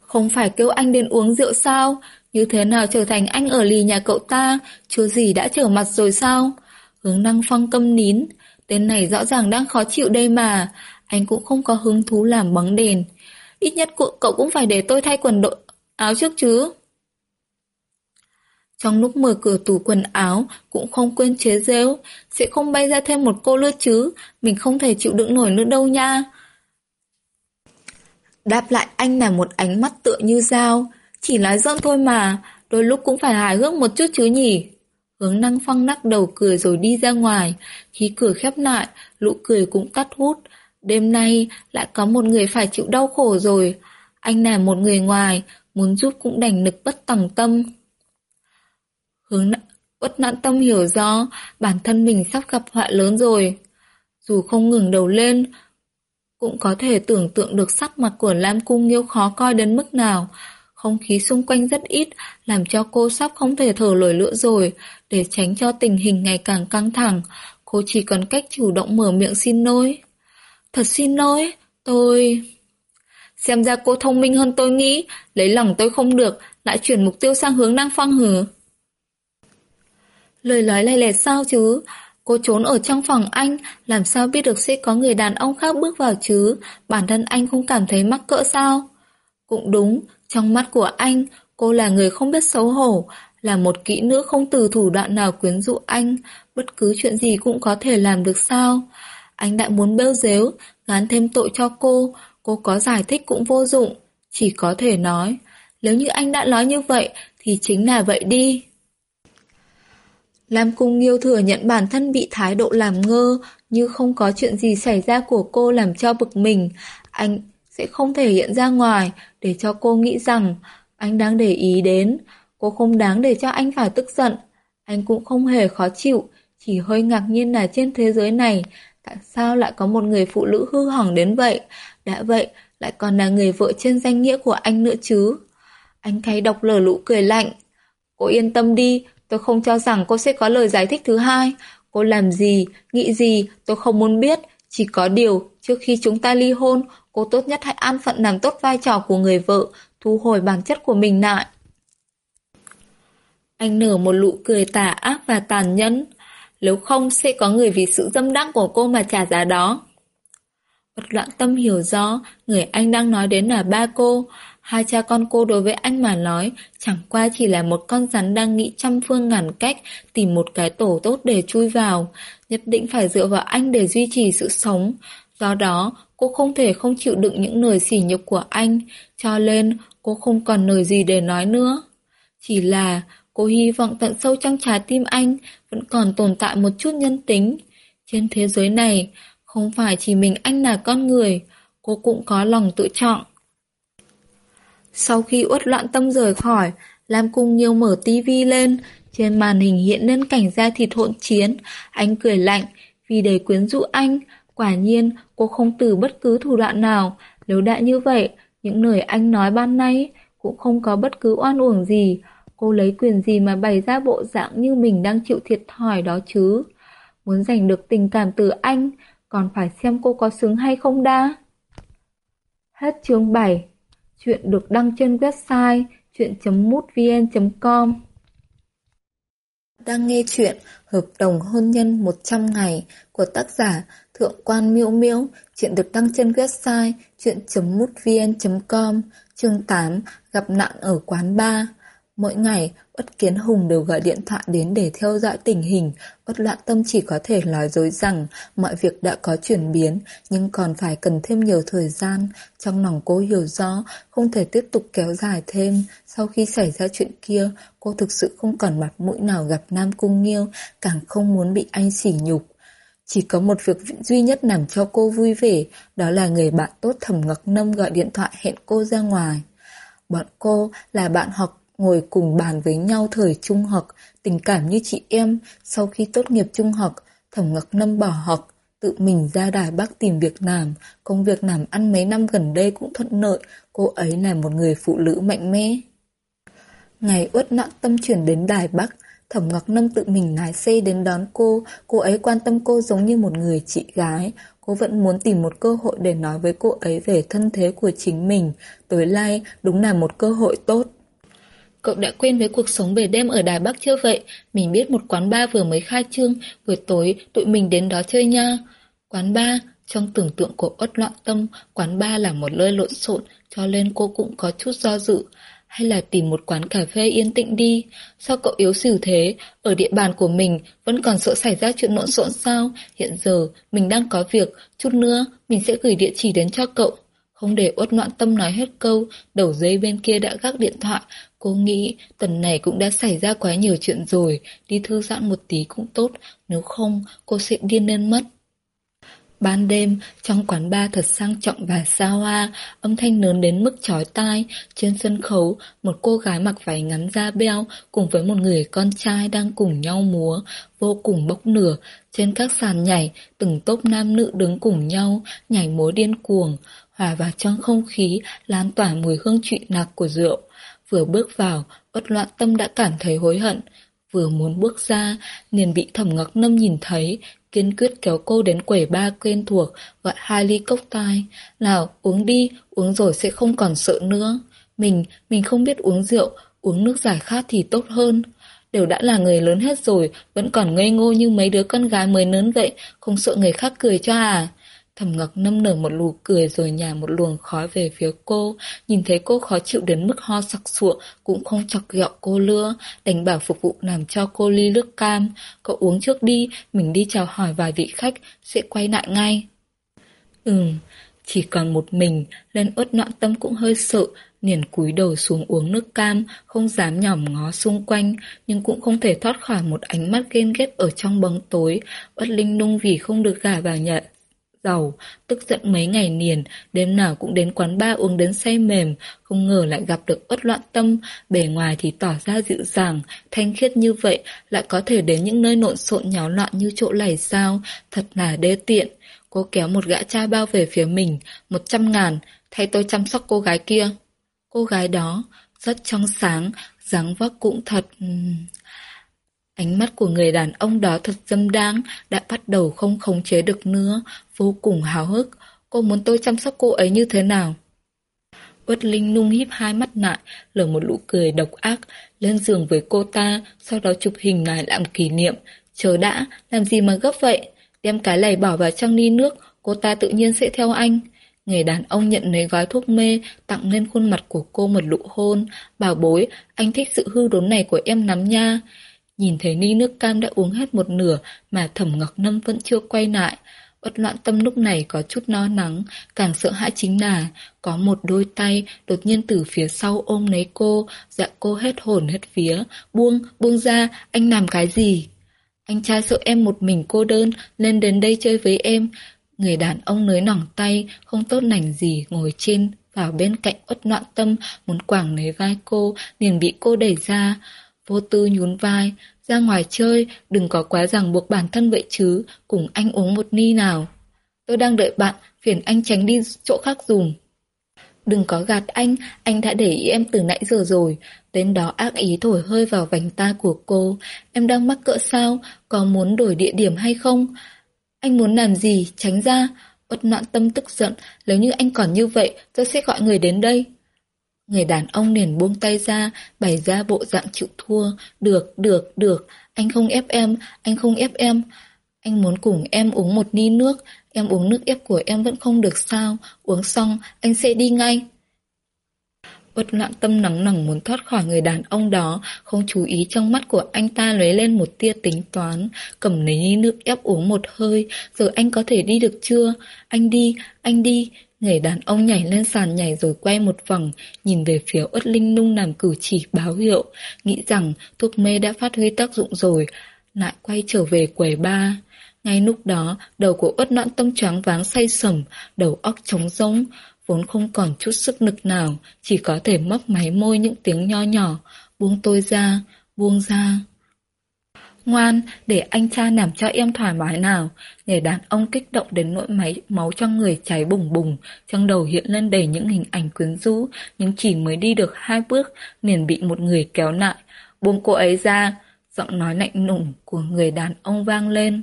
Không phải kêu anh đến uống rượu sao? Như thế nào trở thành anh ở lì nhà cậu ta? Chưa gì đã trở mặt rồi sao? Hướng năng phong câm nín. Tên này rõ ràng đang khó chịu đây mà. Anh cũng không có hứng thú làm bóng đèn. Ít nhất cậu cũng phải để tôi thay quần đội áo trước chứ. Trong lúc mở cửa tủ quần áo, cũng không quên chế rêu, sẽ không bay ra thêm một cô lướt chứ, mình không thể chịu đựng nổi nữa đâu nha. Đáp lại anh là một ánh mắt tựa như dao, chỉ nói giỡn thôi mà, đôi lúc cũng phải hài hước một chút chứ nhỉ. Hướng năng phăng nắc đầu cười rồi đi ra ngoài. Khi cửa khép lại, lũ cười cũng tắt hút. Đêm nay lại có một người phải chịu đau khổ rồi. Anh là một người ngoài, muốn giúp cũng đành nực bất tòng tâm. Hướng bất nạn tâm hiểu rõ bản thân mình sắp gặp họa lớn rồi. Dù không ngừng đầu lên, cũng có thể tưởng tượng được sắc mặt của Lam Cung Nghiêu khó coi đến mức nào. Không khí xung quanh rất ít, làm cho cô sắp không thể thở nổi lửa rồi. Để tránh cho tình hình ngày càng căng thẳng, cô chỉ còn cách chủ động mở miệng xin lỗi. Thật xin lỗi, tôi... Xem ra cô thông minh hơn tôi nghĩ, lấy lòng tôi không được, lại chuyển mục tiêu sang hướng năng phong hử. Lời nói lay lẹt sao chứ? Cô trốn ở trong phòng anh, làm sao biết được sẽ có người đàn ông khác bước vào chứ? Bản thân anh không cảm thấy mắc cỡ sao? Cũng đúng, trong mắt của anh, cô là người không biết xấu hổ, là một kỹ nữ không từ thủ đoạn nào quyến rũ anh, bất cứ chuyện gì cũng có thể làm được sao? Anh đã muốn bêu dếu, gán thêm tội cho cô, cô có giải thích cũng vô dụng, chỉ có thể nói. Nếu như anh đã nói như vậy, thì chính là vậy đi. Lam Cung Nghiêu thừa nhận bản thân bị thái độ làm ngơ, như không có chuyện gì xảy ra của cô làm cho bực mình. Anh sẽ không thể hiện ra ngoài để cho cô nghĩ rằng anh đang để ý đến. Cô không đáng để cho anh phải tức giận. Anh cũng không hề khó chịu, chỉ hơi ngạc nhiên là trên thế giới này tại sao lại có một người phụ nữ hư hỏng đến vậy. Đã vậy, lại còn là người vợ trên danh nghĩa của anh nữa chứ. Anh thấy độc lở lũ cười lạnh. Cô yên tâm đi, Tôi không cho rằng cô sẽ có lời giải thích thứ hai. Cô làm gì, nghĩ gì, tôi không muốn biết. Chỉ có điều, trước khi chúng ta ly hôn, cô tốt nhất hãy an phận làm tốt vai trò của người vợ, thu hồi bản chất của mình lại. Anh nở một nụ cười tà ác và tàn nhẫn. Nếu không sẽ có người vì sự dâm đắc của cô mà trả giá đó. Bất loạn tâm hiểu rõ, người anh đang nói đến là ba cô. Hai cha con cô đối với anh mà nói chẳng qua chỉ là một con rắn đang nghĩ trăm phương ngàn cách tìm một cái tổ tốt để chui vào. Nhất định phải dựa vào anh để duy trì sự sống. Do đó, cô không thể không chịu đựng những lời sỉ nhục của anh, cho nên cô không còn lời gì để nói nữa. Chỉ là cô hy vọng tận sâu trong trái tim anh vẫn còn tồn tại một chút nhân tính. Trên thế giới này, không phải chỉ mình anh là con người, cô cũng có lòng tự trọng. Sau khi uất loạn tâm rời khỏi, Lam Cung Nhiêu mở tivi lên, trên màn hình hiện lên cảnh da thịt hỗn chiến. Anh cười lạnh, vì để quyến rũ anh, quả nhiên cô không từ bất cứ thủ đoạn nào. Nếu đã như vậy, những lời anh nói ban nay cũng không có bất cứ oan uổng gì. Cô lấy quyền gì mà bày ra bộ dạng như mình đang chịu thiệt thòi đó chứ. Muốn giành được tình cảm từ anh, còn phải xem cô có xứng hay không đã. Hết chương 7 Chuyện được đăng trên website chuyện.mútvn.com Đang nghe chuyện Hợp đồng hôn nhân 100 ngày của tác giả Thượng quan Miễu Miễu. Chuyện được đăng trên website chuyện.mútvn.com Chương 8 Gặp nạn ở quán bar Mỗi ngày, Uất Kiến Hùng đều gọi điện thoại đến để theo dõi tình hình. Uất Loạn Tâm chỉ có thể nói dối rằng mọi việc đã có chuyển biến, nhưng còn phải cần thêm nhiều thời gian. Trong lòng cô hiểu rõ, không thể tiếp tục kéo dài thêm. Sau khi xảy ra chuyện kia, cô thực sự không còn mặt mũi nào gặp Nam Cung Nghiêu, càng không muốn bị anh sỉ nhục. Chỉ có một việc duy nhất làm cho cô vui vẻ, đó là người bạn tốt thầm ngọc nâm gọi điện thoại hẹn cô ra ngoài. Bọn cô là bạn học ngồi cùng bàn với nhau thời trung học, tình cảm như chị em, sau khi tốt nghiệp trung học, Thẩm Ngọc Lâm bỏ học, tự mình ra Đài Bắc tìm việc làm, công việc làm ăn mấy năm gần đây cũng thuận lợi, cô ấy là một người phụ nữ mạnh mẽ. Ngày uất nặng tâm chuyển đến Đài Bắc, Thẩm Ngọc Lâm tự mình lái xe đến đón cô, cô ấy quan tâm cô giống như một người chị gái. Cô vẫn muốn tìm một cơ hội để nói với cô ấy về thân thế của chính mình. Tối nay đúng là một cơ hội tốt. Cậu đã quen với cuộc sống về đêm ở Đài Bắc chưa vậy? Mình biết một quán bar vừa mới khai trương, buổi tối tụi mình đến đó chơi nha. Quán bar, trong tưởng tượng của Uất Loạn Tâm, quán bar là một nơi lộn xộn, cho nên cô cũng có chút do dự. Hay là tìm một quán cà phê yên tĩnh đi? Sao cậu yếu xỉu thế? Ở địa bàn của mình vẫn còn sợ xảy ra chuyện lộn xộn sao? Hiện giờ mình đang có việc, chút nữa mình sẽ gửi địa chỉ đến cho cậu. Không để uất loạn tâm nói hết câu, đầu dây bên kia đã gác điện thoại. Cô nghĩ tuần này cũng đã xảy ra quá nhiều chuyện rồi, đi thư giãn một tí cũng tốt, nếu không cô sẽ điên lên mất. Ban đêm, trong quán bar thật sang trọng và xa hoa, âm thanh lớn đến mức chói tai. Trên sân khấu, một cô gái mặc váy ngắn da beo cùng với một người con trai đang cùng nhau múa, vô cùng bốc lửa. Trên các sàn nhảy, từng tốp nam nữ đứng cùng nhau, nhảy múa điên cuồng, hòa vào trong không khí, lan tỏa mùi hương trụy nạc của rượu. Vừa bước vào, bất loạn tâm đã cảm thấy hối hận. Vừa muốn bước ra, liền bị thẩm ngọc nâm nhìn thấy, kiên quyết kéo cô đến quầy ba quen thuộc, gọi hai ly cốc tai. Nào, uống đi, uống rồi sẽ không còn sợ nữa. Mình, mình không biết uống rượu, uống nước giải khát thì tốt hơn. Đều đã là người lớn hết rồi, vẫn còn ngây ngô như mấy đứa con gái mới lớn vậy, không sợ người khác cười cho à? Thầm ngọc nâm nở một lù cười rồi nhả một luồng khói về phía cô. Nhìn thấy cô khó chịu đến mức ho sặc sụa, cũng không chọc ghẹo cô nữa. Đành bảo phục vụ làm cho cô ly nước cam. Cậu uống trước đi, mình đi chào hỏi vài vị khách, sẽ quay lại ngay. Ừm, chỉ còn một mình, lên uất noạn tâm cũng hơi sợ, liền cúi đầu xuống uống nước cam, không dám nhỏm ngó xung quanh, nhưng cũng không thể thoát khỏi một ánh mắt ghen ghét ở trong bóng tối. Uất linh nung vì không được gả vào nhận giàu, tức giận mấy ngày liền, đêm nào cũng đến quán ba uống đến say mềm, không ngờ lại gặp được uất loạn tâm, bề ngoài thì tỏ ra dịu dàng, thanh khiết như vậy, lại có thể đến những nơi nộn xộn nháo loạn như chỗ này sao, thật là đê tiện. Cô kéo một gã cha bao về phía mình, một trăm ngàn, thay tôi chăm sóc cô gái kia. Cô gái đó, rất trong sáng, dáng vóc cũng thật... Ánh mắt của người đàn ông đó thật dâm đáng, đã bắt đầu không khống chế được nữa, vô cùng háo hức. Cô muốn tôi chăm sóc cô ấy như thế nào? Uất Linh nung híp hai mắt lại, lở một nụ cười độc ác, lên giường với cô ta, sau đó chụp hình lại làm kỷ niệm. Chờ đã, làm gì mà gấp vậy? Đem cái này bỏ vào trong ly nước, cô ta tự nhiên sẽ theo anh. Người đàn ông nhận lấy gói thuốc mê, tặng lên khuôn mặt của cô một nụ hôn. Bảo bối, anh thích sự hư đốn này của em lắm nha. Nhìn thấy ni nước cam đã uống hết một nửa mà thẩm ngọc nâm vẫn chưa quay lại. Uất loạn tâm lúc này có chút no nắng, càng sợ hãi chính là có một đôi tay đột nhiên từ phía sau ôm lấy cô, dạ cô hết hồn hết vía. Buông, buông ra, anh làm cái gì? Anh trai sợ em một mình cô đơn, lên đến đây chơi với em. Người đàn ông nới nỏng tay, không tốt lành gì, ngồi trên, vào bên cạnh uất loạn tâm, muốn quảng lấy vai cô, liền bị cô đẩy ra. Vô tư nhún vai, ra ngoài chơi, đừng có quá ràng buộc bản thân vậy chứ, cùng anh uống một ni nào. Tôi đang đợi bạn, phiền anh tránh đi chỗ khác dùm. Đừng có gạt anh, anh đã để ý em từ nãy giờ rồi. Đến đó ác ý thổi hơi vào vành tai của cô. Em đang mắc cỡ sao? Có muốn đổi địa điểm hay không? Anh muốn làm gì? Tránh ra. Bất nạn tâm tức giận. Nếu như anh còn như vậy, tôi sẽ gọi người đến đây. Người đàn ông liền buông tay ra, bày ra bộ dạng chịu thua. Được, được, được, anh không ép em, anh không ép em. Anh muốn cùng em uống một ly nước, em uống nước ép của em vẫn không được sao. Uống xong, anh sẽ đi ngay. Bất loạn tâm nóng nỏng muốn thoát khỏi người đàn ông đó, không chú ý trong mắt của anh ta lấy lên một tia tính toán, cầm lấy ly nước ép uống một hơi, giờ anh có thể đi được chưa? Anh đi, anh đi, Người đàn ông nhảy lên sàn nhảy rồi quay một vòng, nhìn về phía Uất Linh Nung làm cử chỉ báo hiệu, nghĩ rằng thuốc mê đã phát huy tác dụng rồi, lại quay trở về quầy ba. Ngay lúc đó, đầu của Uất nõn Tâm choáng váng say sẩm, đầu óc trống rỗng, vốn không còn chút sức lực nào, chỉ có thể mấp máy môi những tiếng nho nhỏ, buông tôi ra, buông ra. Ngoan, để anh cha làm cho em thoải mái nào. Người đàn ông kích động đến nỗi máy máu trong người cháy bùng bùng, trong đầu hiện lên đầy những hình ảnh quyến rũ, nhưng chỉ mới đi được hai bước, liền bị một người kéo lại. Buông cô ấy ra, giọng nói lạnh nụng của người đàn ông vang lên.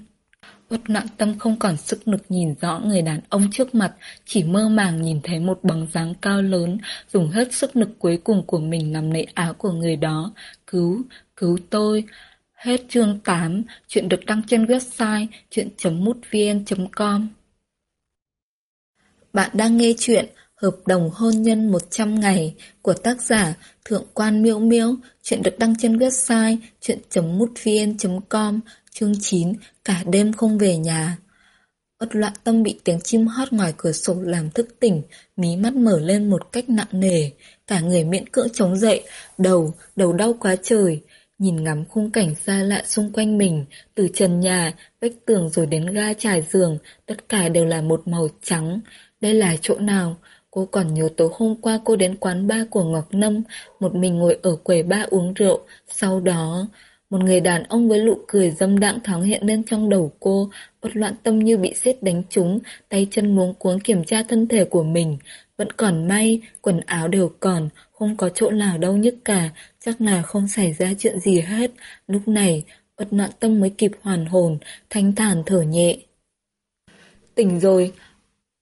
Uất nặng tâm không còn sức lực nhìn rõ người đàn ông trước mặt, chỉ mơ màng nhìn thấy một bóng dáng cao lớn, dùng hết sức lực cuối cùng của mình nằm lấy áo của người đó. Cứu, cứu tôi. Hết chương 8, chuyện được đăng trên website chuyện.mútvn.com Bạn đang nghe chuyện Hợp đồng hôn nhân 100 ngày của tác giả Thượng quan Miêu Miêu, chuyện được đăng trên website chuyện.mútvn.com, chương 9, cả đêm không về nhà. Ất loạn tâm bị tiếng chim hót ngoài cửa sổ làm thức tỉnh, mí mắt mở lên một cách nặng nề. Cả người miễn cưỡng chống dậy, đầu, đầu đau quá trời. Nhìn ngắm khung cảnh xa lạ xung quanh mình, từ trần nhà, vách tường rồi đến ga trải giường, tất cả đều là một màu trắng. Đây là chỗ nào? Cô còn nhớ tối hôm qua cô đến quán ba của Ngọc Nâm, một mình ngồi ở quầy ba uống rượu. Sau đó, một người đàn ông với nụ cười dâm đãng thoáng hiện lên trong đầu cô, bất loạn tâm như bị sét đánh trúng, tay chân muốn cuống kiểm tra thân thể của mình. Vẫn còn may, quần áo đều còn, không có chỗ nào đau nhức cả, chắc là không xảy ra chuyện gì hết. Lúc này, ất nạn tâm mới kịp hoàn hồn, thanh thản thở nhẹ. Tỉnh rồi,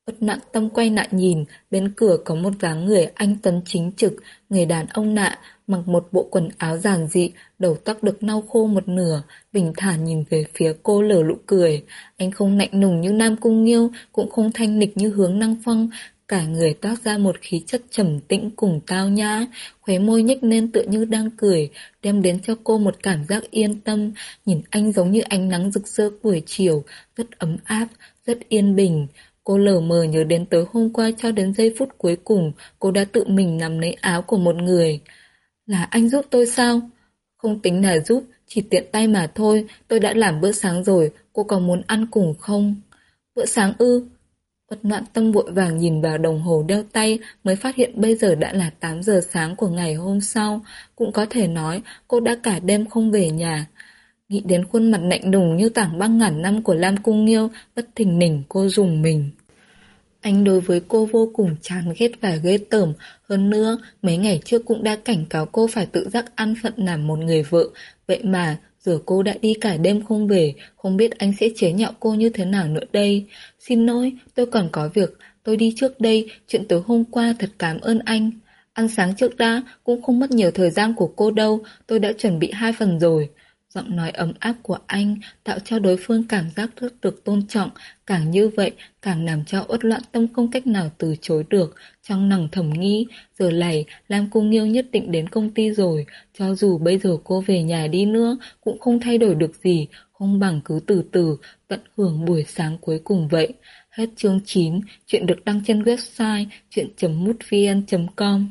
ất nạn tâm quay lại nhìn, bên cửa có một dáng người anh tấn chính trực, người đàn ông nạ, mặc một bộ quần áo giản dị, đầu tóc được lau khô một nửa, bình thản nhìn về phía cô lở lụ cười. Anh không lạnh nùng như Nam Cung Nghiêu, cũng không thanh nịch như hướng năng phong, cả người toát ra một khí chất trầm tĩnh cùng tao nhã, khóe môi nhếch lên tựa như đang cười, đem đến cho cô một cảm giác yên tâm, nhìn anh giống như ánh nắng rực rỡ buổi chiều, rất ấm áp, rất yên bình. Cô lờ mờ nhớ đến tối hôm qua cho đến giây phút cuối cùng, cô đã tự mình nằm lấy áo của một người. Là anh giúp tôi sao? Không tính là giúp, chỉ tiện tay mà thôi, tôi đã làm bữa sáng rồi, cô còn muốn ăn cùng không? Bữa sáng ư? Bất noạn tâm vội vàng nhìn vào đồng hồ đeo tay mới phát hiện bây giờ đã là 8 giờ sáng của ngày hôm sau. Cũng có thể nói cô đã cả đêm không về nhà. Nghĩ đến khuôn mặt lạnh đùng như tảng băng ngàn năm của Lam Cung Nghiêu, bất thình lình cô dùng mình. Anh đối với cô vô cùng chán ghét và ghê tởm. Hơn nữa, mấy ngày trước cũng đã cảnh cáo cô phải tự giác ăn phận làm một người vợ. Vậy mà, giờ cô đã đi cả đêm không về, không biết anh sẽ chế nhạo cô như thế nào nữa đây. Xin lỗi, tôi còn có việc, tôi đi trước đây, chuyện tối hôm qua thật cảm ơn anh. Ăn sáng trước đã, cũng không mất nhiều thời gian của cô đâu, tôi đã chuẩn bị hai phần rồi. Giọng nói ấm áp của anh tạo cho đối phương cảm giác rất được tôn trọng, càng như vậy càng làm cho uất loạn tâm không cách nào từ chối được. Trong nằng thầm nghĩ, giờ này Lam Cung Nghiêu nhất định đến công ty rồi, cho dù bây giờ cô về nhà đi nữa cũng không thay đổi được gì, không bằng cứ từ từ tận hưởng buổi sáng cuối cùng vậy. Hết chương 9, chuyện được đăng trên website chuyện.mútvn.com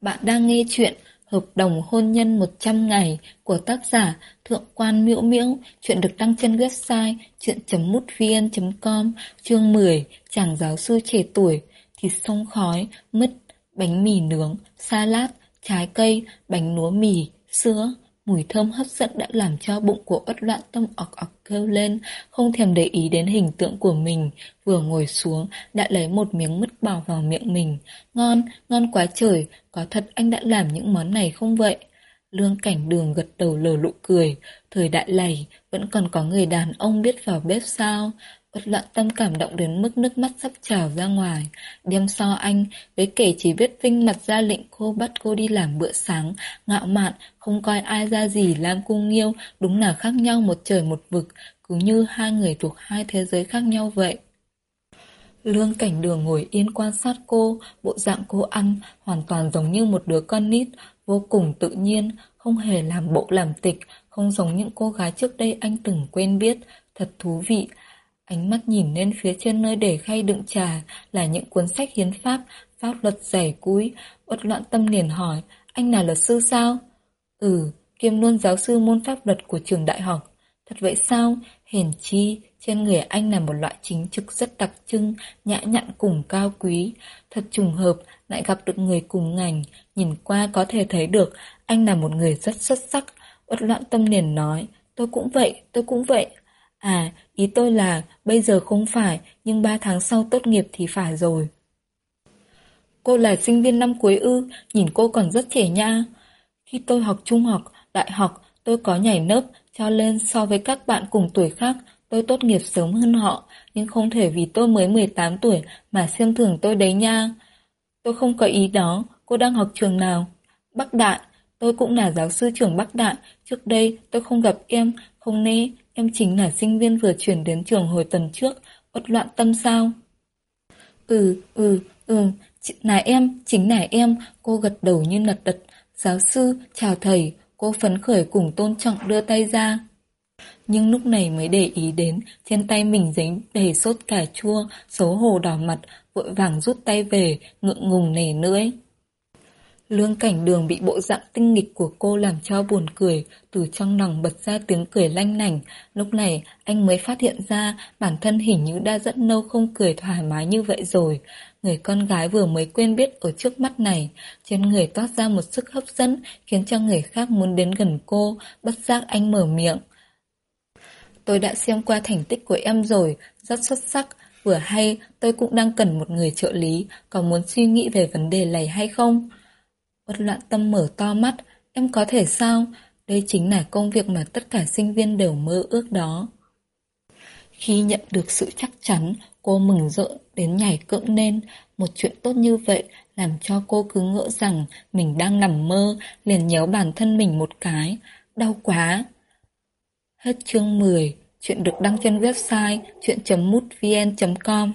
Bạn đang nghe chuyện Hợp đồng hôn nhân 100 ngày của tác giả Thượng quan Miễu Miễu, chuyện được đăng trên website chuyện.mútvn.com, chương 10, chàng giáo sư trẻ tuổi, thịt sông khói, mứt, bánh mì nướng, salad, trái cây, bánh lúa mì, sữa. Mùi thơm hấp dẫn đã làm cho bụng của ất loạn tâm ọc ọc kêu lên, không thèm để ý đến hình tượng của mình. Vừa ngồi xuống, đã lấy một miếng mứt bỏ vào miệng mình. Ngon, ngon quá trời, có thật anh đã làm những món này không vậy? Lương cảnh đường gật đầu lờ lụ cười. Thời đại lầy, vẫn còn có người đàn ông biết vào bếp sao? Bất loạn tâm cảm động đến mức nước mắt sắp trào ra ngoài. Đêm so anh, với kể chỉ biết vinh mặt ra lệnh cô bắt cô đi làm bữa sáng, ngạo mạn, không coi ai ra gì Lam Cung Nghiêu, đúng là khác nhau một trời một vực, cứ như hai người thuộc hai thế giới khác nhau vậy. Lương cảnh đường ngồi yên quan sát cô, bộ dạng cô ăn hoàn toàn giống như một đứa con nít, vô cùng tự nhiên, không hề làm bộ làm tịch, không giống những cô gái trước đây anh từng quen biết, thật thú vị. Ánh mắt nhìn lên phía trên nơi để khay đựng trà là những cuốn sách hiến pháp, pháp luật dày cúi, uất loạn tâm liền hỏi, anh là luật sư sao? Ừ, kiêm luôn giáo sư môn pháp luật của trường đại học. Thật vậy sao? Hèn chi, trên người anh là một loại chính trực rất đặc trưng, nhã nhặn cùng cao quý. Thật trùng hợp, lại gặp được người cùng ngành, nhìn qua có thể thấy được anh là một người rất xuất sắc. Uất loạn tâm liền nói, tôi cũng vậy, tôi cũng vậy. À, ý tôi là bây giờ không phải, nhưng ba tháng sau tốt nghiệp thì phải rồi. Cô là sinh viên năm cuối ư, nhìn cô còn rất trẻ nha. Khi tôi học trung học, đại học, tôi có nhảy nớp, cho nên so với các bạn cùng tuổi khác, tôi tốt nghiệp sớm hơn họ, nhưng không thể vì tôi mới 18 tuổi mà xem thường tôi đấy nha. Tôi không có ý đó, cô đang học trường nào? Bắc Đại, tôi cũng là giáo sư trưởng Bắc Đại, trước đây tôi không gặp em, không nê, em chính là sinh viên vừa chuyển đến trường hồi tuần trước, bất loạn tâm sao? Ừ, ừ, ừ, là em, chính là em, cô gật đầu như nật đật. Giáo sư, chào thầy, cô phấn khởi cùng tôn trọng đưa tay ra. nhưng lúc này mới để ý đến trên tay mình dính đầy sốt cà chua, xấu hổ đỏ mặt, vội vàng rút tay về, ngượng ngùng nể nưỡi. Lương cảnh đường bị bộ dạng tinh nghịch của cô làm cho buồn cười, từ trong lòng bật ra tiếng cười lanh lảnh. Lúc này, anh mới phát hiện ra bản thân hình như đã rất lâu không cười thoải mái như vậy rồi. Người con gái vừa mới quên biết ở trước mắt này, trên người toát ra một sức hấp dẫn khiến cho người khác muốn đến gần cô, bất giác anh mở miệng. Tôi đã xem qua thành tích của em rồi, rất xuất sắc, vừa hay tôi cũng đang cần một người trợ lý, có muốn suy nghĩ về vấn đề này hay không? Bất loạn tâm mở to mắt, em có thể sao? Đây chính là công việc mà tất cả sinh viên đều mơ ước đó. Khi nhận được sự chắc chắn, cô mừng rỡ đến nhảy cưỡng lên. Một chuyện tốt như vậy làm cho cô cứ ngỡ rằng mình đang nằm mơ, liền nhéo bản thân mình một cái. Đau quá! Hết chương 10, chuyện được đăng trên website chuyện.mútvn.com